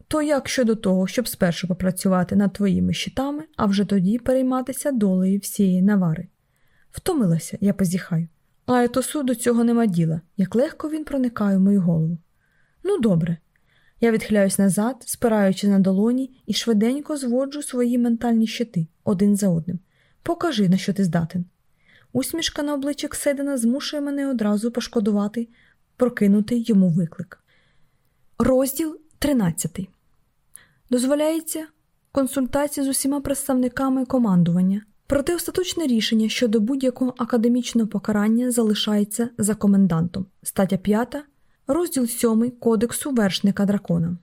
То як щодо того, щоб спершу попрацювати над твоїми щитами, а вже тоді перейматися долею всієї навари? Втомилася, я позіхаю. А етосу до цього нема діла, як легко він проникає в мою голову. Ну, добре. Я відхиляюсь назад, спираючи на долоні, і швиденько зводжу свої ментальні щити один за одним. Покажи, на що ти здатен. Усмішка на обличчі Кседена змушує мене одразу пошкодувати, прокинути йому виклик. Розділ 13. Дозволяється консультація з усіма представниками командування, проте остаточне рішення щодо будь-якого академічного покарання залишається за комендантом. Стаття 5, розділ 7 Кодексу вершника дракона.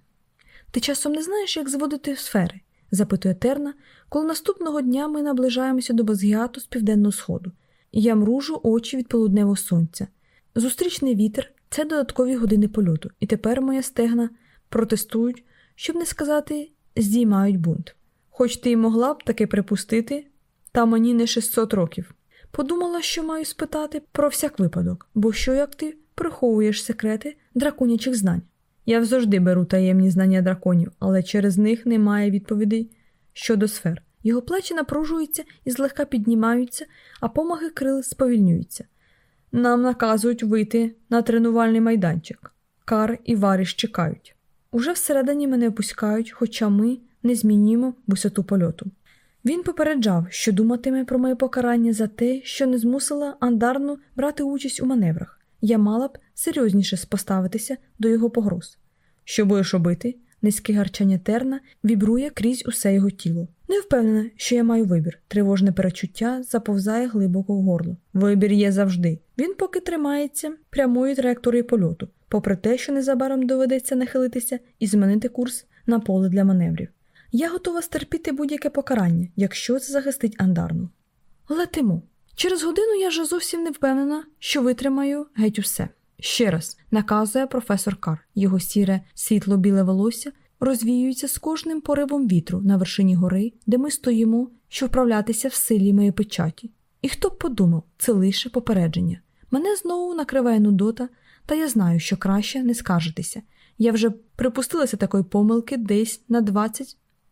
Ти часом не знаєш, як зводити сфери? запитує Терна, коли наступного дня ми наближаємося до Базгіату з південного сходу. Я мружу очі від полудневого сонця. Зустрічний вітер це додаткові години польоту, і тепер моя стегна протестують, щоб не сказати, здіймають бунт. Хоч ти й могла б таке припустити, та мені не 600 років. Подумала, що маю спитати про всяк випадок, бо що як ти приховуєш секрети драконячих знань? Я завжди беру таємні знання драконів, але через них немає відповідей щодо сфер. Його плечі напружуються і злегка піднімаються, а помаги крил сповільнюються. Нам наказують вийти на тренувальний майданчик. Кар і варіш чекають. Уже всередині мене опускають, хоча ми не змінюємо висоту польоту. Він попереджав, що думатиме про моє покарання за те, що не змусила андарну брати участь у маневрах. Я мала б серйозніше поставитися до його погроз. Що будеш робити? Низьке гарчання терна вібрує крізь усе його тіло. Не впевнена, що я маю вибір. Тривожне перечуття заповзає глибоко в горло. Вибір є завжди. Він поки тримається прямої траєкторії польоту, попри те, що незабаром доведеться нахилитися і змінити курс на поле для маневрів. Я готова стерпіти будь-яке покарання, якщо це захистить андарну. Летимо. Через годину я вже зовсім не впевнена, що витримаю геть усе. Ще раз наказує професор Кар. Його сіре світло біле волосся розвіюється з кожним поривом вітру на вершині гори, де ми стоїмо, щоб вправлятися в силі моєї печаті. І хто б подумав, це лише попередження. Мене знову накриває нудота, та я знаю, що краще не скаржитися. Я вже припустилася такої помилки десь на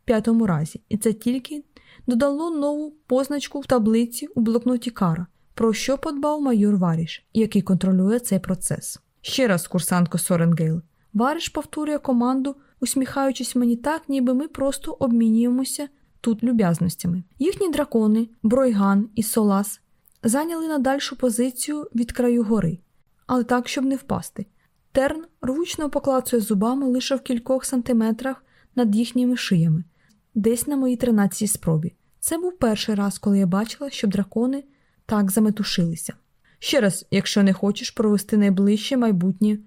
25-му разі, і це тільки додало нову позначку в таблиці у блокноті Кара, про що подбав майор Варіш, який контролює цей процес. Ще раз, курсантко Соренгейл. Варіш повторює команду усміхаючись мені так, ніби ми просто обмінюємося тут люб'язностями. Їхні дракони, Бройган і Солас зайняли найдальшу позицію від краю гори, але так, щоб не впасти. Теїрн рвучко поклацує зубами лише в кількох сантиметрах над їхніми шиями, десь на моїй тринадцятій спробі. Це був перший раз, коли я бачила, щоб дракони так заметушилися. Ще раз, якщо не хочеш провести найближче майбутнє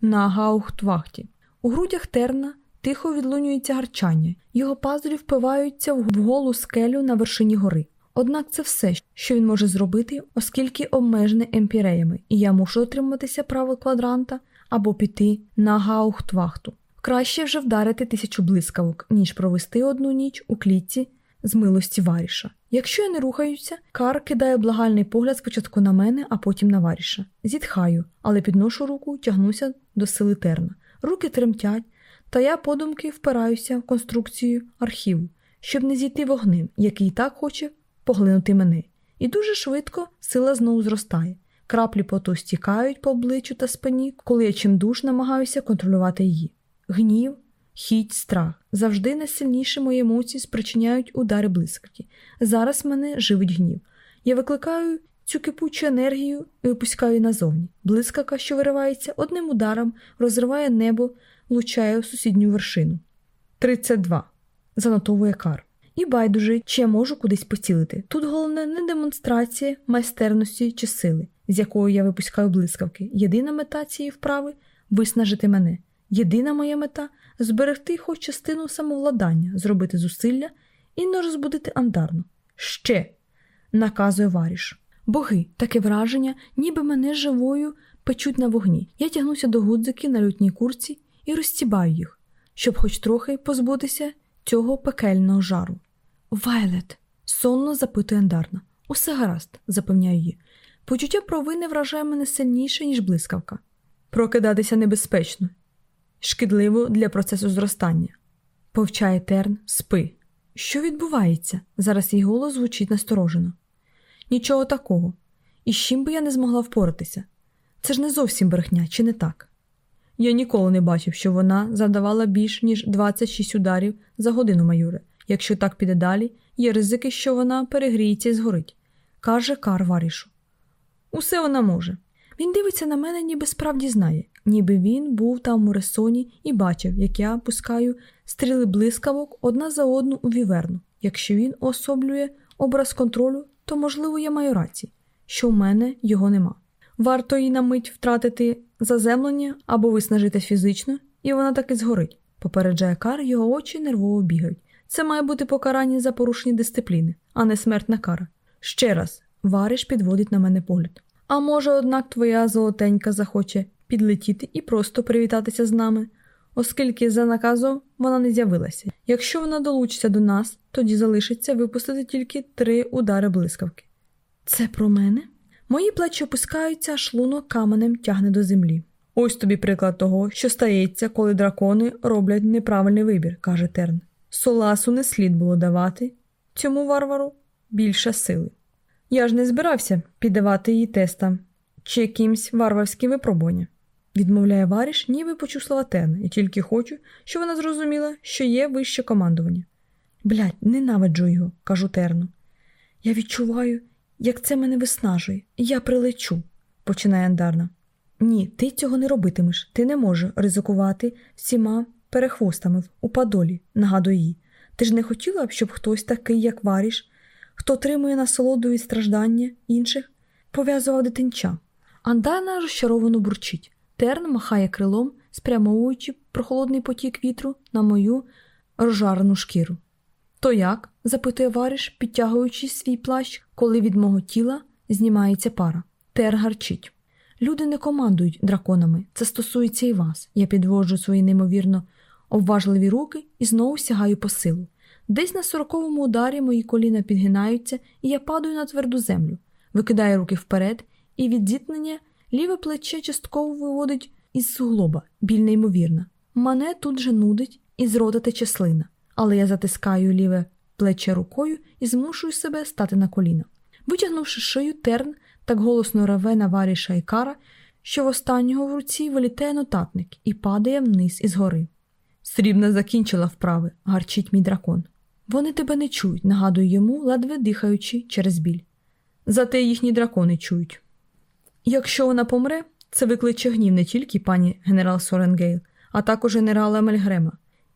на Гаухтвахті. У грудях терна тихо відлунюється гарчання, його пазурі впиваються в голу скелю на вершині гори. Однак це все, що він може зробити, оскільки обмежений емпіреями, і я мушу отриматися правил квадранта або піти на гаухтвахту. Краще вже вдарити тисячу блискавок, ніж провести одну ніч у клітці з милості варіша. Якщо я не рухаюся, кар кидає благальний погляд спочатку на мене, а потім на варіша. Зітхаю, але підношу руку, тягнуся до сили терна руки тремтять, та я подумки впираюся в конструкцію архіву, щоб не зійти вогнем, який так хоче поглинути мене. І дуже швидко сила знову зростає. Краплі поту стікають по обличчю та спині, коли я чимдуж намагаюся контролювати її. Гнів, хіть, страх. Завжди найсильніші мої емоції спричиняють удари блискавки. Зараз мене живить гнів. Я викликаю цю кипучу енергію і випускаю назовні. Блискавка, що виривається, одним ударом розриває небо, влучає в сусідню вершину. 32. Занотовує кар. І байдуже, чи я можу кудись поцілити. Тут головне не демонстрація майстерності чи сили, з якою я випускаю блискавки. Єдина мета цієї вправи виснажити мене. Єдина моя мета зберегти хоч частину самовладання, зробити зусилля і не розбудити андарну. Ще, наказує Варіш. Боги, таке враження, ніби мене живою печуть на вогні. Я тягнуся до гудзиків на лютній курці і розстібаю їх, щоб хоч трохи позбутися цього пекельного жару. Вайлет, сонно запитує Андарна. Усе гаразд, запевняю її. Почуття провини вражає мене сильніше, ніж блискавка. Прокидатися небезпечно, шкідливо для процесу зростання. Повчає терн, спи. Що відбувається? Зараз її голос звучить насторожено. Нічого такого. І з чим би я не змогла впоратися. Це ж не зовсім брехня, чи не так? Я ніколи не бачив, що вона завдавала більш ніж 26 ударів за годину майоре. Якщо так піде далі, є ризики, що вона перегріється і згорить, каже Кар Варішу. Усе вона може. Він дивиться на мене, ніби справді знає, ніби він був там у ресоні і бачив, як я пускаю стріли блискавок одна за одну у віверну. Якщо він особлює образ контролю, то, можливо, я маю рацію, що в мене його нема. Варто їй на мить втратити заземлення або виснажити фізично, і вона таки згорить. Попереджає кар, його очі нервово бігають. Це має бути покарання за порушення дисципліни, а не смертна кара. Ще раз, Вариш підводить на мене погляд. А може, однак, твоя золотенька захоче підлетіти і просто привітатися з нами, оскільки за наказом вона не з'явилася. Якщо вона долучиться до нас, тоді залишиться випустити тільки три удари блискавки. Це про мене? Мої плечі опускаються, а шлунок каменем тягне до землі. Ось тобі приклад того, що стається, коли дракони роблять неправильний вибір, каже Терн. Соласу не слід було давати цьому варвару більше сили. Я ж не збирався піддавати її тестам чи якимсь варварським випробуванням. Відмовляє Варіш, ніби почув слова Терна, і тільки хочу, щоб вона зрозуміла, що є вище командування. Блядь, ненавиджу його, кажу Терну. Я відчуваю, як це мене виснажує, я прилечу, починає Андарна. Ні, ти цього не робитимеш. Ти не можеш ризикувати всіма перехвостами у падолі, нагадує їй. Ти ж не хотіла б, щоб хтось такий, як Варіш, хто отримує насолоду і страждання інших, пов'язував дитинча. Андарна розчаровано бурчить. Терн махає крилом, спрямовуючи прохолодний потік вітру на мою розжарену шкіру. То як? запитує Варіш, підтягуючи свій плащ, коли від мого тіла знімається пара. Тер гарчить. Люди не командують драконами, це стосується і вас. Я підводжу свої неймовірно обважливі руки і знову сягаю по силу. Десь на сороковому ударі мої коліна підгинаються, і я падаю на тверду землю, викидаю руки вперед, і від зіткнення ліве плече частково виводить із суглоба, біль неймовірна. Мене тут же нудить і з рота тече але я затискаю ліве плече рукою і змушую себе стати на коліна. Витягнувши шию, терн так голосно реве на варіша і кара, що в останнього в руці вилітає нотатник і падає вниз із гори. Срібна закінчила вправи, гарчить мій дракон. Вони тебе не чують, нагадую йому, ледве дихаючи через біль. Зате їхні дракони чують. Якщо вона помре, це викличе гнів не тільки пані генерал Соренгейл, а також генерала Мельгрема.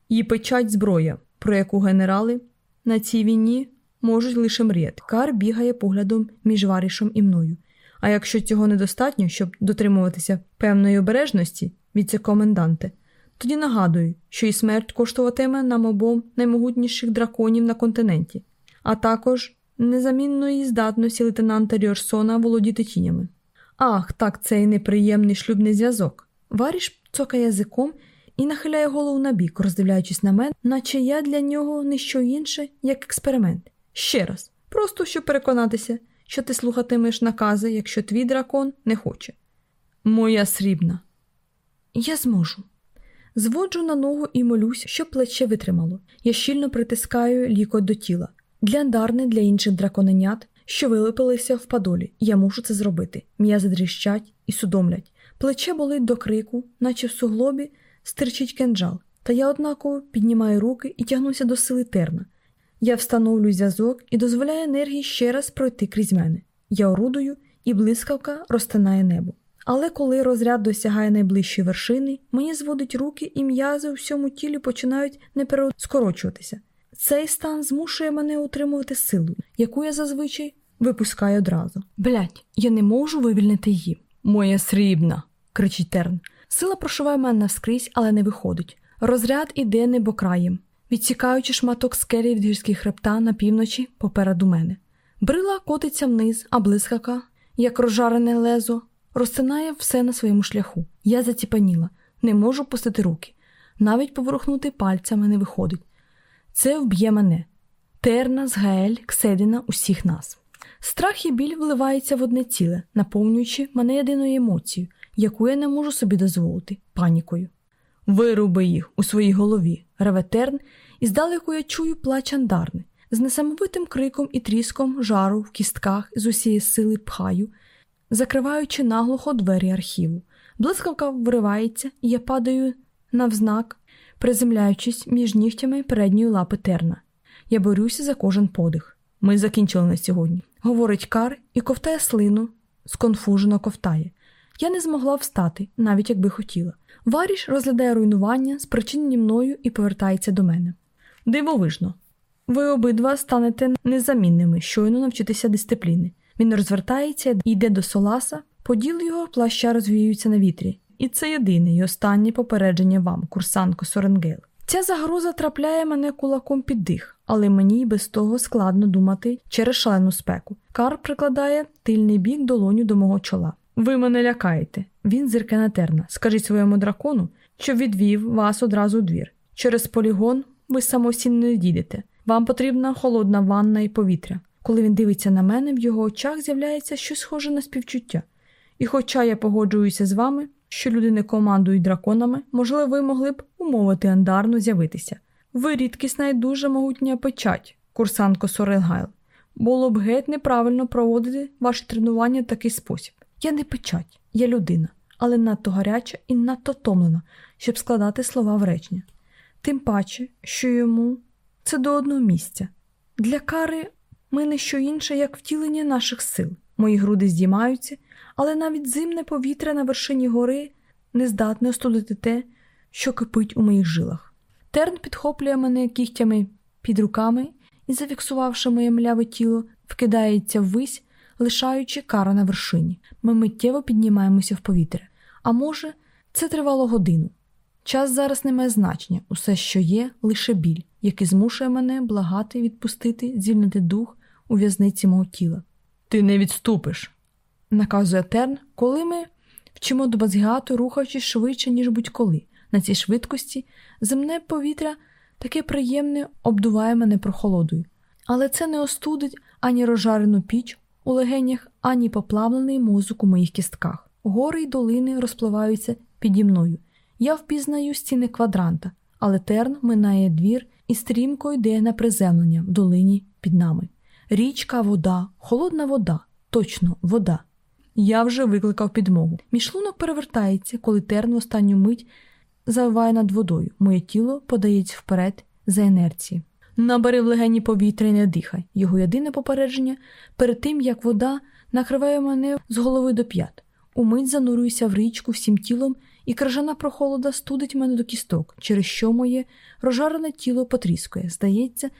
Її печать зброя, про яку генерали на цій війні можуть лише мріяти. Кар бігає поглядом між Варішем і мною. А якщо цього недостатньо, щоб дотримуватися певної обережності від цього коменданте, тоді нагадую, що і смерть коштуватиме нам обом наймогутніших драконів на континенті, а також незамінної здатності лейтенанта Ріорсона володіти тінями. Ах, так цей неприємний шлюбний зв'язок. Варіш цокає язиком і нахиляє голову набік, роздивляючись на мене, наче я для нього не що інше, як експеримент. Ще раз, просто щоб переконатися, що ти слухатимеш накази, якщо твій дракон не хоче. Моя срібна. Я зможу. Зводжу на ногу і молюсь, щоб плече витримало. Я щільно притискаю лікоть до тіла. Для андарни, для інших драконенят, що вилипилися в падолі. Я мушу це зробити. М'язи дріщать і судомлять. Плече болить до крику, наче в суглобі стирчить кенджал. Та я однаково піднімаю руки і тягнуся до сили терна. Я встановлюю зв'язок і дозволяю енергії ще раз пройти крізь мене. Я орудую, і блискавка розтинає небо. Але коли розряд досягає найближчої вершини, мені зводить руки і м'язи у всьому тілі починають неперескорочуватися. Цей стан змушує мене утримувати силу, яку я зазвичай випускаю одразу. Блять, я не можу вивільнити її. Моя срібна, кричить Терн. Сила прошиває мене навскрізь, але не виходить. Розряд іде небокраєм, відсікаючи шматок скелі від гірських хребта на півночі попереду мене. Брила котиться вниз, а блискака, як розжарене лезо, розтинає все на своєму шляху. Я заціпаніла, не можу пустити руки. Навіть поворухнути пальцями не виходить. Це вб'є мене. Терна, Згаель, Кседіна, усіх нас. Страх і біль вливаються в одне ціле, наповнюючи мене єдиною емоцією, яку я не можу собі дозволити панікою. Вируби їх у своїй голові, реве терн, і здалеку я чую плач андарни. З несамовитим криком і тріском жару в кістках з усієї сили пхаю, закриваючи наглухо двері архіву. Блискавка виривається, і я падаю навзнак, приземляючись між нігтями передньої лапи терна. Я борюся за кожен подих. Ми закінчили на сьогодні, говорить Кар і ковтає слину, сконфужено ковтає. Я не змогла встати, навіть якби хотіла. Варіш розглядає руйнування, спричинені мною, і повертається до мене. Дивовижно. Ви обидва станете незамінними, щойно навчитися дисципліни. Він розвертається йде до Соласа, поділ його плаща розвіюються на вітрі. І це єдине і останнє попередження вам, курсантко Соренгел. Ця загроза трапляє мене кулаком під дих, але мені й без того складно думати через шалену спеку. Кар прикладає тильний бік долоню до мого чола. Ви мене лякаєте. Він зирке на терна. Скажіть своєму дракону, що відвів вас одразу у двір. Через полігон ви самостійно не дійдете. Вам потрібна холодна ванна і повітря. Коли він дивиться на мене, в його очах з'являється щось схоже на співчуття. І хоча я погоджуюся з вами, що люди не командують драконами, можливо, ви могли б умовити андарну з'явитися. Ви рідкісна і дуже могутня печать, курсантко Соренгайл. Було б геть неправильно проводити ваші тренування в такий спосіб. Я не печать, я людина, але надто гаряча і надто втомлена, щоб складати слова в речення. Тим паче, що йому це до одного місця. Для кари ми не що інше, як втілення наших сил. Мої груди здіймаються, але навіть зимне повітря на вершині гори не здатне остудити те, що кипить у моїх жилах. Терн підхоплює мене кігтями під руками і, зафіксувавши моє мляве тіло, вкидається ввись, лишаючи кара на вершині. Ми миттєво піднімаємося в повітря. А може, це тривало годину. Час зараз не має значення, усе, що є, лише біль, який змушує мене благати, відпустити, звільнити дух у в'язниці мого тіла. Ти не відступиш, наказує Терн, коли ми вчимо до Базгіату, рухаючись швидше, ніж будь-коли. На цій швидкості земне повітря таке приємне обдуває мене прохолодою. Але це не остудить ані розжарену піч у легенях, ані поплавлений мозок у моїх кістках. Гори й долини розпливаються піді мною. Я впізнаю стіни квадранта, але терн минає двір і стрімко йде на приземлення в долині під нами. Річка, вода, холодна вода, точно вода. Я вже викликав підмогу. Мій шлунок перевертається, коли терн в останню мить завиває над водою. Моє тіло подається вперед за інерції. Набери в легені повітря і не дихай. Його єдине попередження перед тим, як вода накриває мене з голови до п'ят. Умить занурююся в річку всім тілом, і крижана прохолода студить мене до кісток, через що моє розжарене тіло потріскує. Здається,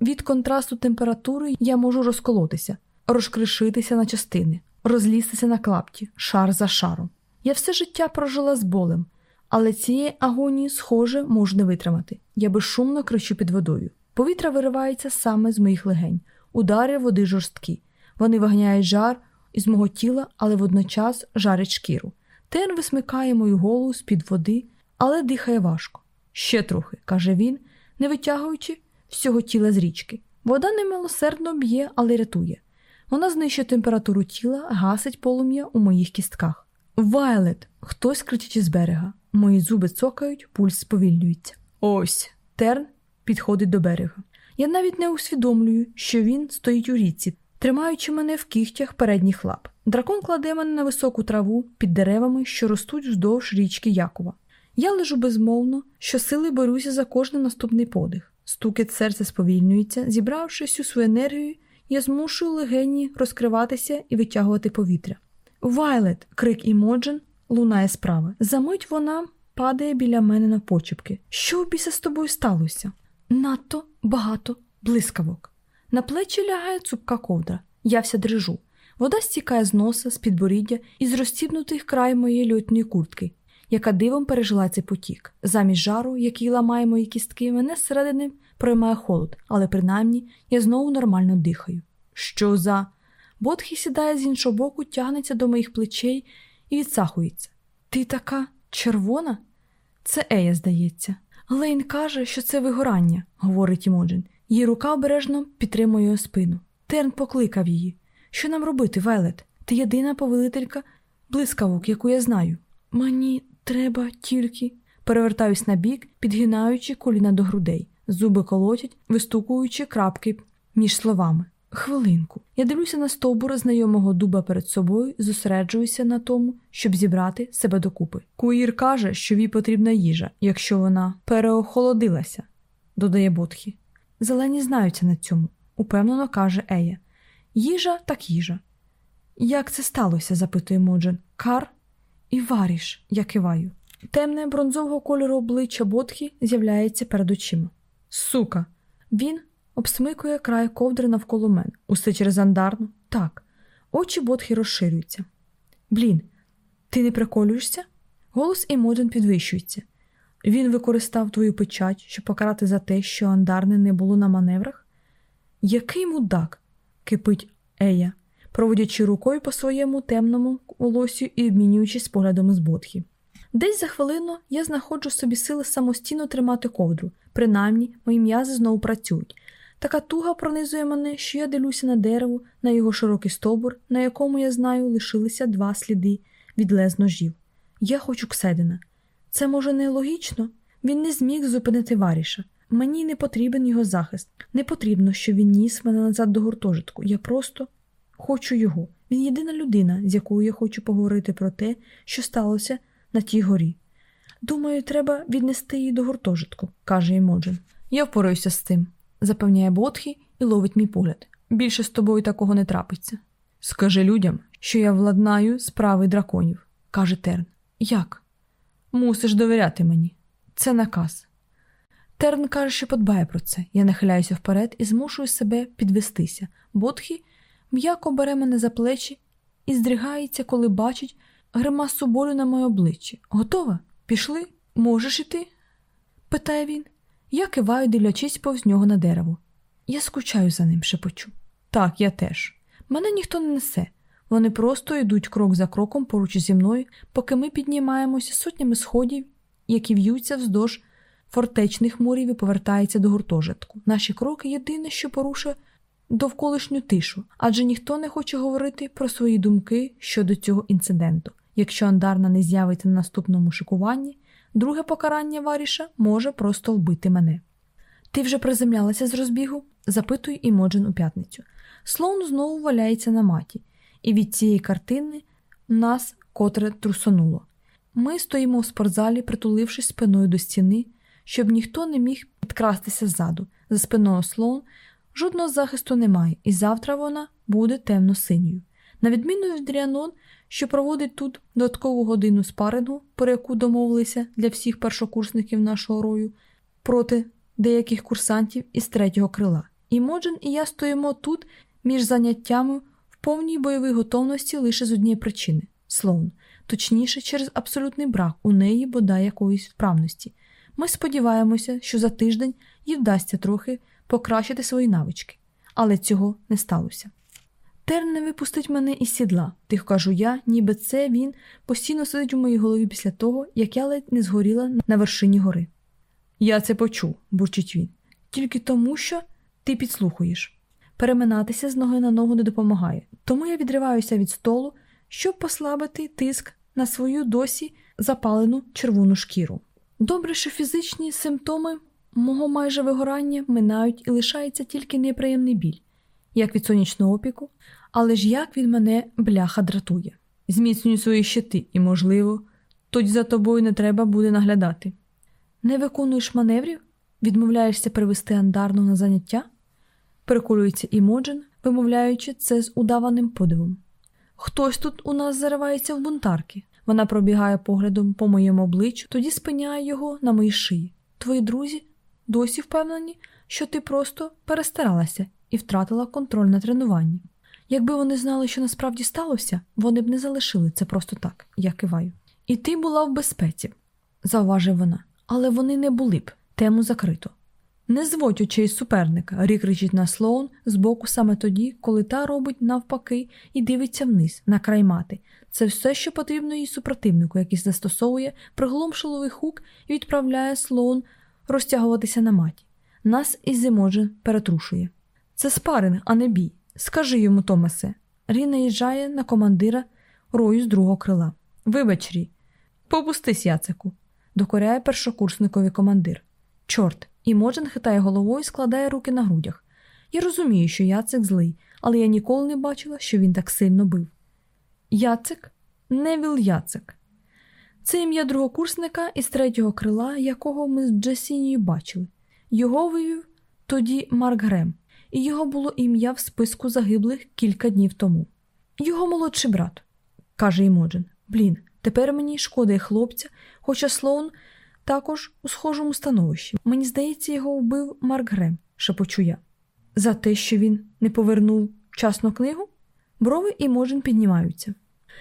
від контрасту температури я можу розколотися, розкришитися на частини, розлізтися на клапті, шар за шаром. Я все життя прожила з болем, але цієї агонії, схоже, можна витримати. Я безшумно кричу під водою. Повітря виривається саме з моїх легень, удари води жорсткі. Вони виганяють жар із мого тіла, але водночас жарять шкіру. Тен висмикає мою голову з-під води, але дихає важко. Ще трохи, каже він, не витягуючи всього тіла з річки. Вода немилосердно б'є, але рятує. Вона знищує температуру тіла, гасить полум'я у моїх кістках. Вайлет! Хтось кричить із берега. Мої зуби цокають, пульс сповільнюється. Ось терн підходить до берега. Я навіть не усвідомлюю, що він стоїть у річці, тримаючи мене в кігтях передніх лап. Дракон кладе мене на високу траву під деревами, що ростуть вздовж річки Якова. Я лежу безмовно, щосили борюся за кожний наступний подих. Стукіт серця сповільнюється, зібравши всю свою енергію, я змушую легені розкриватися і витягувати повітря. Вайлет! крик Імоджен лунає справа. Замить вона падає біля мене на почепки. Що біса з тобою сталося? Надто багато блискавок. На плечі лягає цупка ковдра. Я вся дрижу. Вода стікає з носа, з підборіддя і з розстібнутих край моєї льотної куртки, яка дивом пережила цей потік. Замість жару, який ламає мої кістки, мене зсередини проймає холод, але принаймні я знову нормально дихаю. Що за. Ботхі сідає з іншого боку, тягнеться до моїх плечей і відсахується. Ти така червона? Це Ея, здається. Лейн каже, що це вигорання, говорить Імоджин. Її рука обережно підтримує його спину. Терн покликав її. Що нам робити, Вайлет? Ти єдина повелителька блискавок, яку я знаю. Мені треба тільки. Перевертаюсь на бік, підгинаючи коліна до грудей, зуби колотять, вистукуючи крапки між словами. Хвилинку. Я дивлюся на стовбур знайомого дуба перед собою зосереджуюся на тому, щоб зібрати себе докупи. Куїр каже, що їй потрібна їжа, якщо вона переохолодилася, додає Ботхі. Зелені знаються на цьому, упевнено каже Ея. Їжа так їжа. Як це сталося? запитує Моджен. Кар і варіш, я киваю. Темне бронзового кольору обличчя Ботхі з'являється перед очима. Сука! Він обсмикує край ковдри навколо мене. Усе через андарну? Так. Очі Ботхі розширюються. Блін, ти не приколюєшся? Голос Імоджен підвищується. Він використав твою печать, щоб покарати за те, що андарни не було на маневрах? Який мудак? кипить Ея, проводячи рукою по своєму темному волосю і обмінюючись поглядом з Ботхі. Десь за хвилину я знаходжу собі сили самостійно тримати ковдру, принаймні мої м'язи знову працюють. Така туга пронизує мене, що я дивлюся на дерево, на його широкий стовбур, на якому я знаю, лишилися два сліди від лез ножів. Я хочу Кседина. Це, може, не логічно? Він не зміг зупинити варіша. Мені не потрібен його захист. Не потрібно, щоб він ніс мене назад до гуртожитку. Я просто хочу його. Він єдина людина, з якою я хочу поговорити про те, що сталося на тій горі. Думаю, треба віднести її до гуртожитку, каже Імоджен. Я впораюся з цим, запевняє Ботхі і ловить мій погляд. Більше з тобою такого не трапиться. Скажи людям, що я владнаю справи драконів, каже Терн. Як? Мусиш довіряти мені. Це наказ. Терн каже, що подбає про це. Я нахиляюся вперед і змушую себе підвестися. Ботхі м'яко бере мене за плечі і здригається, коли бачить гримасу болю на моє обличчі. Готова? Пішли? Можеш іти? питає він. Я киваю, дивлячись повз нього на дерево. Я скучаю за ним, шепочу. Так, я теж. Мене ніхто не несе. Вони просто йдуть крок за кроком поруч зі мною, поки ми піднімаємося сотнями сходів, які в'ються вздовж фортечних мурів і повертаються до гуртожитку. Наші кроки єдине, що порушує довколишню тишу, адже ніхто не хоче говорити про свої думки щодо цього інциденту. Якщо Андарна не з'явиться на наступному шикуванні, друге покарання варіша може просто вбити мене. Ти вже приземлялася з розбігу? запитує Імоджен у п'ятницю. Слоун знову валяється на маті, і від цієї картини нас котре трусонуло. Ми стоїмо в спортзалі, притулившись спиною до стіни, щоб ніхто не міг підкрастися ззаду. За спиною слоун жодного захисту немає, і завтра вона буде темно-синьою. На відміну від Ріанон, що проводить тут додаткову годину спарингу, про яку домовилися для всіх першокурсників нашого рою, проти деяких курсантів із третього крила. І Моджен і я стоїмо тут між заняттями в повній бойовій готовності лише з однієї причини Слоун, точніше, через абсолютний брак у неї бодай якоїсь вправності. Ми сподіваємося, що за тиждень їй вдасться трохи покращити свої навички, але цього не сталося. Терн не випустить мене із сідла, тихо кажу я, ніби це він постійно сидить у моїй голові після того, як я ледь не згоріла на вершині гори. Я це почув, бурчить він, тільки тому, що ти підслухуєш. Переминатися з ноги на ногу не допомагає, тому я відриваюся від столу, щоб послабити тиск на свою досі запалену червону шкіру. Добре, що фізичні симптоми мого майже вигорання минають і лишається тільки неприємний біль, як від сонячного опіку, але ж як він мене бляха дратує. Зміцнюю свої щити і, можливо, тоді за тобою не треба буде наглядати. Не виконуєш маневрів? Відмовляєшся привести андарну на заняття? Переколюється Імоджен, вимовляючи це з удаваним подивом. Хтось тут у нас заривається в бунтарки. Вона пробігає поглядом по моєму обличчю, тоді спиняє його на моїй шиї. Твої друзі досі впевнені, що ти просто перестаралася і втратила контроль на тренуванні. Якби вони знали, що насправді сталося, вони б не залишили це просто так, я киваю. І ти була в безпеці, зауважив вона, але вони не були б, тему закрито. Не зводь очей суперника, рік кричить на Слоун збоку саме тоді, коли та робить навпаки і дивиться вниз, на край мати. Це все, що потрібно їй супротивнику, який застосовує пригломшиловий хук і відправляє Слоун розтягуватися на маті. Нас із Емоджен перетрушує. Це спаринг, а не бій. Скажи йому, Томасе. Рі наїжджає на командира рою з другого крила. Вибач, Рі, попустись, Яцеку, докоряє першокурсникові командир. Чорт, і Моджен хитає головою і складає руки на грудях. Я розумію, що Яцек злий, але я ніколи не бачила, що він так сильно бив. Яцек Невіл Яцек. Це ім'я другокурсника із третього крила, якого ми з Джесінією бачили. Його вивів тоді Марк Грем, і його було ім'я в списку загиблих кілька днів тому. Його молодший брат, каже Імоджен. Блін, тепер мені шкода хлопця, хоча Слоун також у схожому становищі. Мені здається, його вбив Марк Грем, шепочу я. За те, що він не повернув вчасну книгу? Брови Імоджен піднімаються.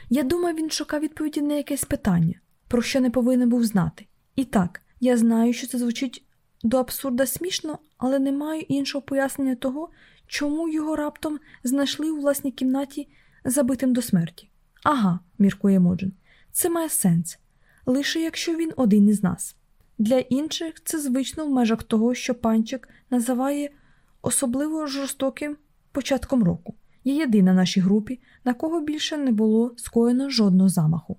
Я думаю, він шукав відповіді на якесь питання, про що не повинен був знати. І так, я знаю, що це звучить до абсурда смішно, але не маю іншого пояснення того, чому його раптом знайшли у власній кімнаті забитим до смерті. Ага, міркує Моджин, це має сенс, лише якщо він один із нас. Для інших це звично в межах того, що панчик називає особливо жорстоким початком року. Є єдина в нашій групі, на кого більше не було скоєно жодного замаху.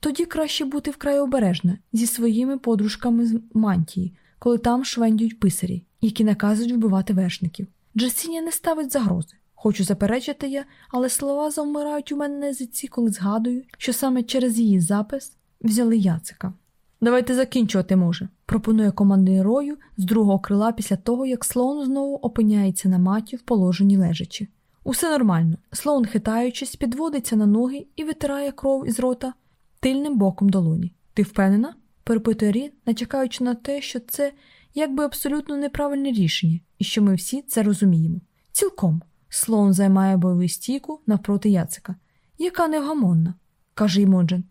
Тоді краще бути вкрай обережно зі своїми подружками з мантії, коли там швендюють писарі, які наказують вбивати вершників. Джесінія не ставить загрози. Хочу заперечити я, але слова завмирають у мене на язиці, коли згадую, що саме через її запис взяли Яцика. Давайте закінчувати може, пропонує командир рою з другого крила після того, як слон знову опиняється на маті в положенні лежачи. Усе нормально. Слоун, хитаючись, підводиться на ноги і витирає кров із рота тильним боком долоні. Ти впевнена? перепитує Рі, начекаючи на те, що це якби абсолютно неправильне рішення, і що ми всі це розуміємо. Цілком Слоун займає бойову стійку навпроти Яцика. Яка невгамонна, каже Імоджен.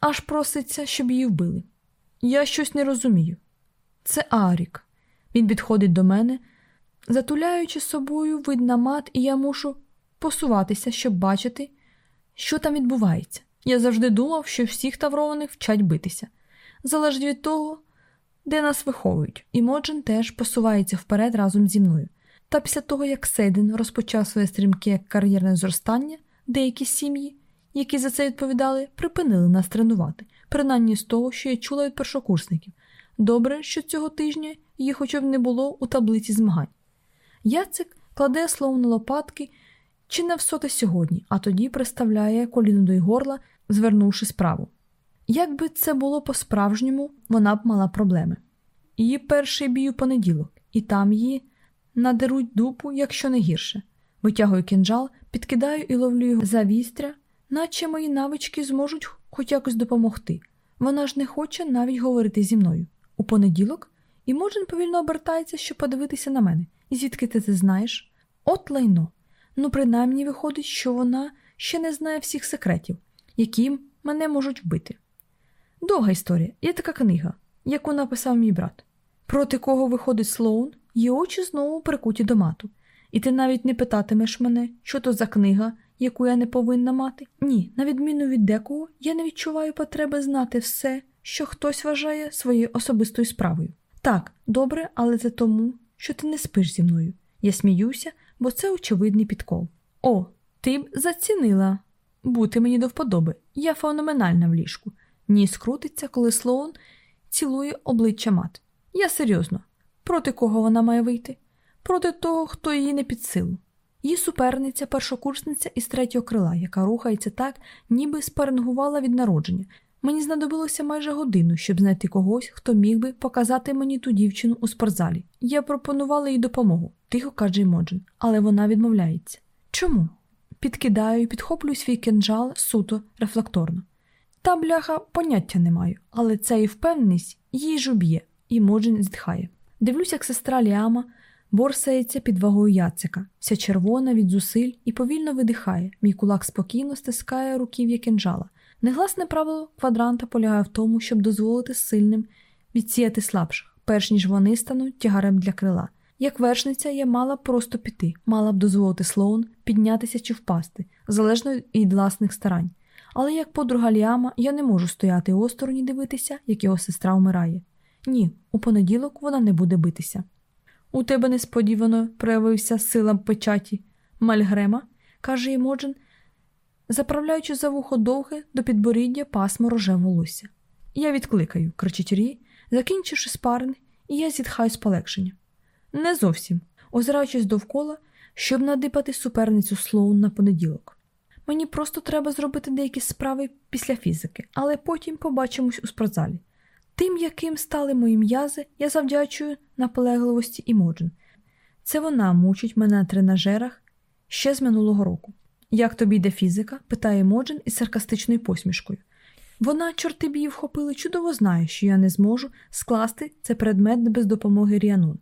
Аж проситься, щоб її вбили. Я щось не розумію. Це Арік. Він підходить до мене, затуляючи собою вид на мат, і я мушу посуватися, щоб бачити, що там відбувається. Я завжди думав, що всіх таврованих вчать битися. Залежить від того, де нас виховують, і Моджен теж посувається вперед разом зі мною. Та після того, як Сейден розпочав своє стрімке кар'єрне зростання, деякі сім'ї, які за це відповідали, припинили нас тренувати, принаймні з того, що я чула від першокурсників. Добре, що цього тижня їх хоча б не було у таблиці змагань. Яцик кладе слово на лопатки чи не всоте сьогодні, а тоді приставляє коліно до й горла, звернувши справу. Якби це було по-справжньому, вона б мала проблеми. Її перший бій у понеділок, і там її надеруть дупу, якщо не гірше. Витягую кінжал, підкидаю і ловлю його за вістря, наче мої навички зможуть хоч якось допомогти. Вона ж не хоче навіть говорити зі мною. У понеділок і Моджен повільно обертається, щоб подивитися на мене. І звідки ти це знаєш? От лайно. Ну, принаймні виходить, що вона ще не знає всіх секретів, які мене можуть вбити. Довга історія, є така книга, яку написав мій брат. Проти кого виходить Слоун, її очі знову прикуті до мату. І ти навіть не питатимеш мене, що то за книга, яку я не повинна мати? Ні, на відміну від декого, я не відчуваю потреби знати все, що хтось вважає своєю особистою справою. Так, добре, але це тому, що ти не спиш зі мною. Я сміюся, бо це очевидний підкол. О, ти б зацінила бути мені до вподоби. Я феноменальна в ліжку. Ні, скрутиться, коли слоун цілує обличчя мат. Я серйозно. Проти кого вона має вийти? Проти того, хто її не під силу. Її суперниця, першокурсниця із третього крила, яка рухається так, ніби спарингувала від народження. Мені знадобилося майже годину, щоб знайти когось, хто міг би показати мені ту дівчину у спортзалі. Я пропонувала їй допомогу, тихо каже Моджин, але вона відмовляється. Чому? Підкидаю і підхоплюю свій кинджал суто рефлекторно. Та бляха поняття не маю, але ця і впевненість її ж уб'є, і Моджин зітхає. Дивлюсь, як сестра Ліама борсається під вагою яцика, вся червона від зусиль і повільно видихає. Мій кулак спокійно стискає руків'я кинджала. Негласне правило квадранта полягає в тому, щоб дозволити сильним відсіяти слабших, перш ніж вони стануть тягарем для крила. Як вершниця я мала б просто піти, мала б дозволити Слоун піднятися чи впасти, залежно від власних старань. Але як подруга Ліама я не можу стояти осторонь і дивитися, як його сестра вмирає. Ні, у понеділок вона не буде битися. У тебе несподівано проявився сила печаті Мальгрема, каже Імоджин, заправляючи за вухо довге до підборіддя пасмо рожеве волосся. Я відкликаю, кричить Рі, закінчивши спаринг, і я зітхаю з полегшення. Не зовсім, озираючись довкола, щоб надипати суперницю Слоун на понеділок. Мені просто треба зробити деякі справи після фізики, але потім побачимось у спортзалі. Тим, яким стали мої м'язи, я завдячую наполегливості Імоджин. Це вона мучить мене на тренажерах ще з минулого року. Як тобі йде фізика? питає Моджин із саркастичною посмішкою. Вона, чорти б її вхопили, чудово знає, що я не зможу скласти це предмет без допомоги Ріанун.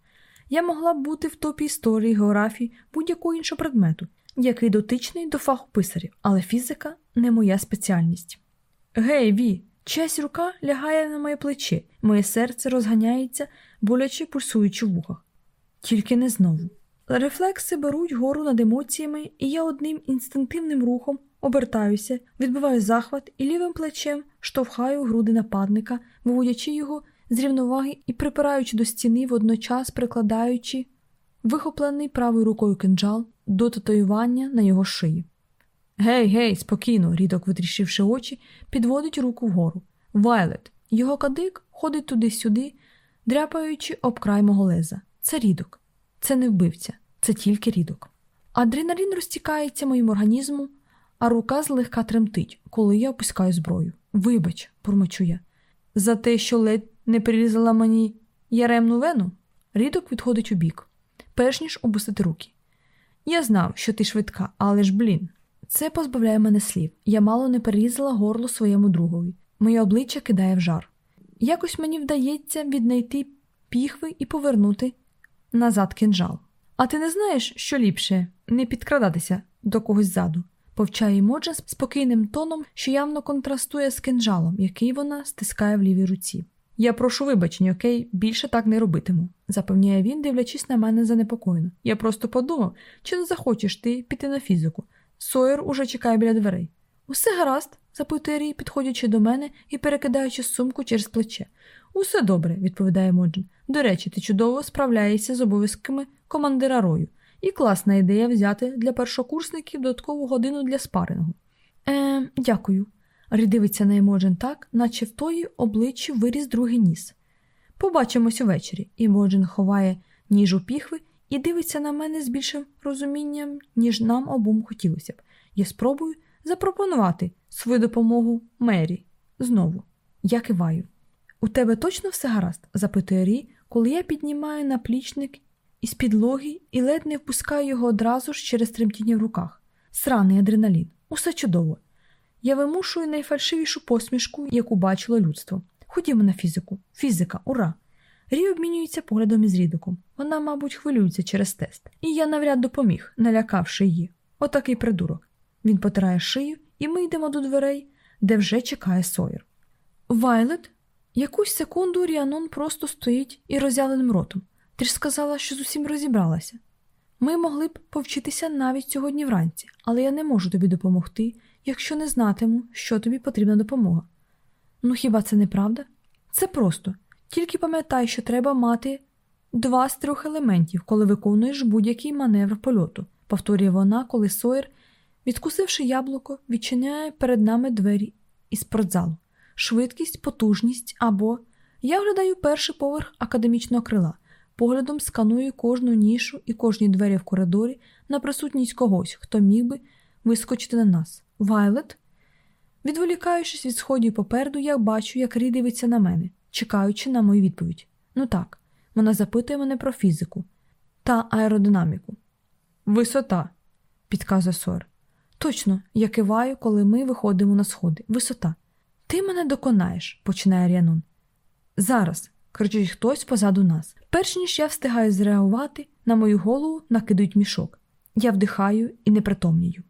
Я могла б бути в топі історії, географії, будь-якого іншого предмету, який дотичний до фаху писарів, але фізика не моя спеціальність. Гей, Ві! Чиясь рука лягає на моє плече, моє серце розганяється, боляче пульсуючи в вухах. Тільки не знову. Рефлекси беруть гору над емоціями, і я одним інстинктивним рухом обертаюся, відбиваю захват і лівим плечем штовхаю груди нападника, виводячи його з рівноваги і припираючи до стіни, водночас прикладаючи вихоплений правою рукою кинджал до татуювання на його шиї. Гей, гей, спокійно, рідок, витрішивши очі, підводить руку вгору. Вайлет. Його кадик ходить туди-сюди, дряпаючи об край мого леза. Це рідок. Це не вбивця, це тільки рідок. Адреналін розтікається моїм організмом, а рука злегка тремтить, коли я опускаю зброю. Вибач, бурмочу я. За те, що ледь не прирізала мені яремну вену, рідок відходить у бік, перш ніж опустити руки. Я знав, що ти швидка, але ж блін. Це позбавляє мене слів. Я мало не перерізала горло своєму другові. Моє обличчя кидає в жар. Якось мені вдається віднайти піхви і повернути назад кинжал. А ти не знаєш, що ліпше не підкрадатися до когось ззаду, повчає Моджа спокійним тоном, що явно контрастує з кинжалом, який вона стискає в лівій руці. Я прошу вибачення, окей, більше так не робитиму, запевняє він, дивлячись на мене занепокоєно. Я просто подумав, чи не захочеш ти піти на фізику. Сойер уже чекає біля дверей. Усе гаразд, запитує Рій, підходячи до мене і перекидаючи сумку через плече. Усе добре, відповідає Моджин. До речі, ти чудово справляєшся з обов'язками командира рою, і класна ідея взяти для першокурсників додаткову годину для спарингу. Е, дякую. Рі дивиться на Емоджин так, наче в тої обличчі виріс другий ніс. Побачимось увечері. Імоджин ховає ніж у піхви і дивиться на мене з більшим розумінням, ніж нам обом хотілося б. Я спробую запропонувати свою допомогу Мері. Знову. Я киваю. У тебе точно все гаразд? запитує Рі, коли я піднімаю наплічник із підлоги і ледь не впускаю його одразу ж через тремтіння в руках. Сраний адреналін. Усе чудово. Я вимушую найфальшивішу посмішку, яку бачило людство. Ходімо на фізику. Фізика, ура! Рі обмінюється поглядом із Рідоком. Вона, мабуть, хвилюється через тест. І я навряд допоміг, налякавши її. Отакий придурок. Він потирає шию, і ми йдемо до дверей, де вже чекає Сойер. Вайлет? Якусь секунду Ріанон просто стоїть і роззявленим ротом. Ти ж сказала, що з усім розібралася. Ми могли б повчитися навіть сьогодні вранці, але я не можу тобі допомогти, якщо не знатиму, що тобі потрібна допомога. Ну хіба це не правда? Це просто. Тільки пам'ятай, що треба мати два з трьох елементів, коли виконуєш будь-який маневр польоту, повторює вона, коли Сойер, відкусивши яблуко, відчиняє перед нами двері із спортзалу. Швидкість, потужність або я оглядаю перший поверх академічного крила, поглядом сканую кожну нішу і кожні двері в коридорі на присутність когось, хто міг би вискочити на нас. Вайлет? Відволікаючись від сходів попереду, я бачу, як Рі дивиться на мене, чекаючи на мою відповідь. Ну так, вона запитує мене про фізику та аеродинаміку. Висота, підказує Сойер. Точно, я киваю, коли ми виходимо на сходи. Висота. Ти мене доконаєш, починає Ріанун. Зараз, кричить хтось позаду нас. Перш ніж я встигаю зреагувати, на мою голову накидують мішок. Я вдихаю і непритомнію.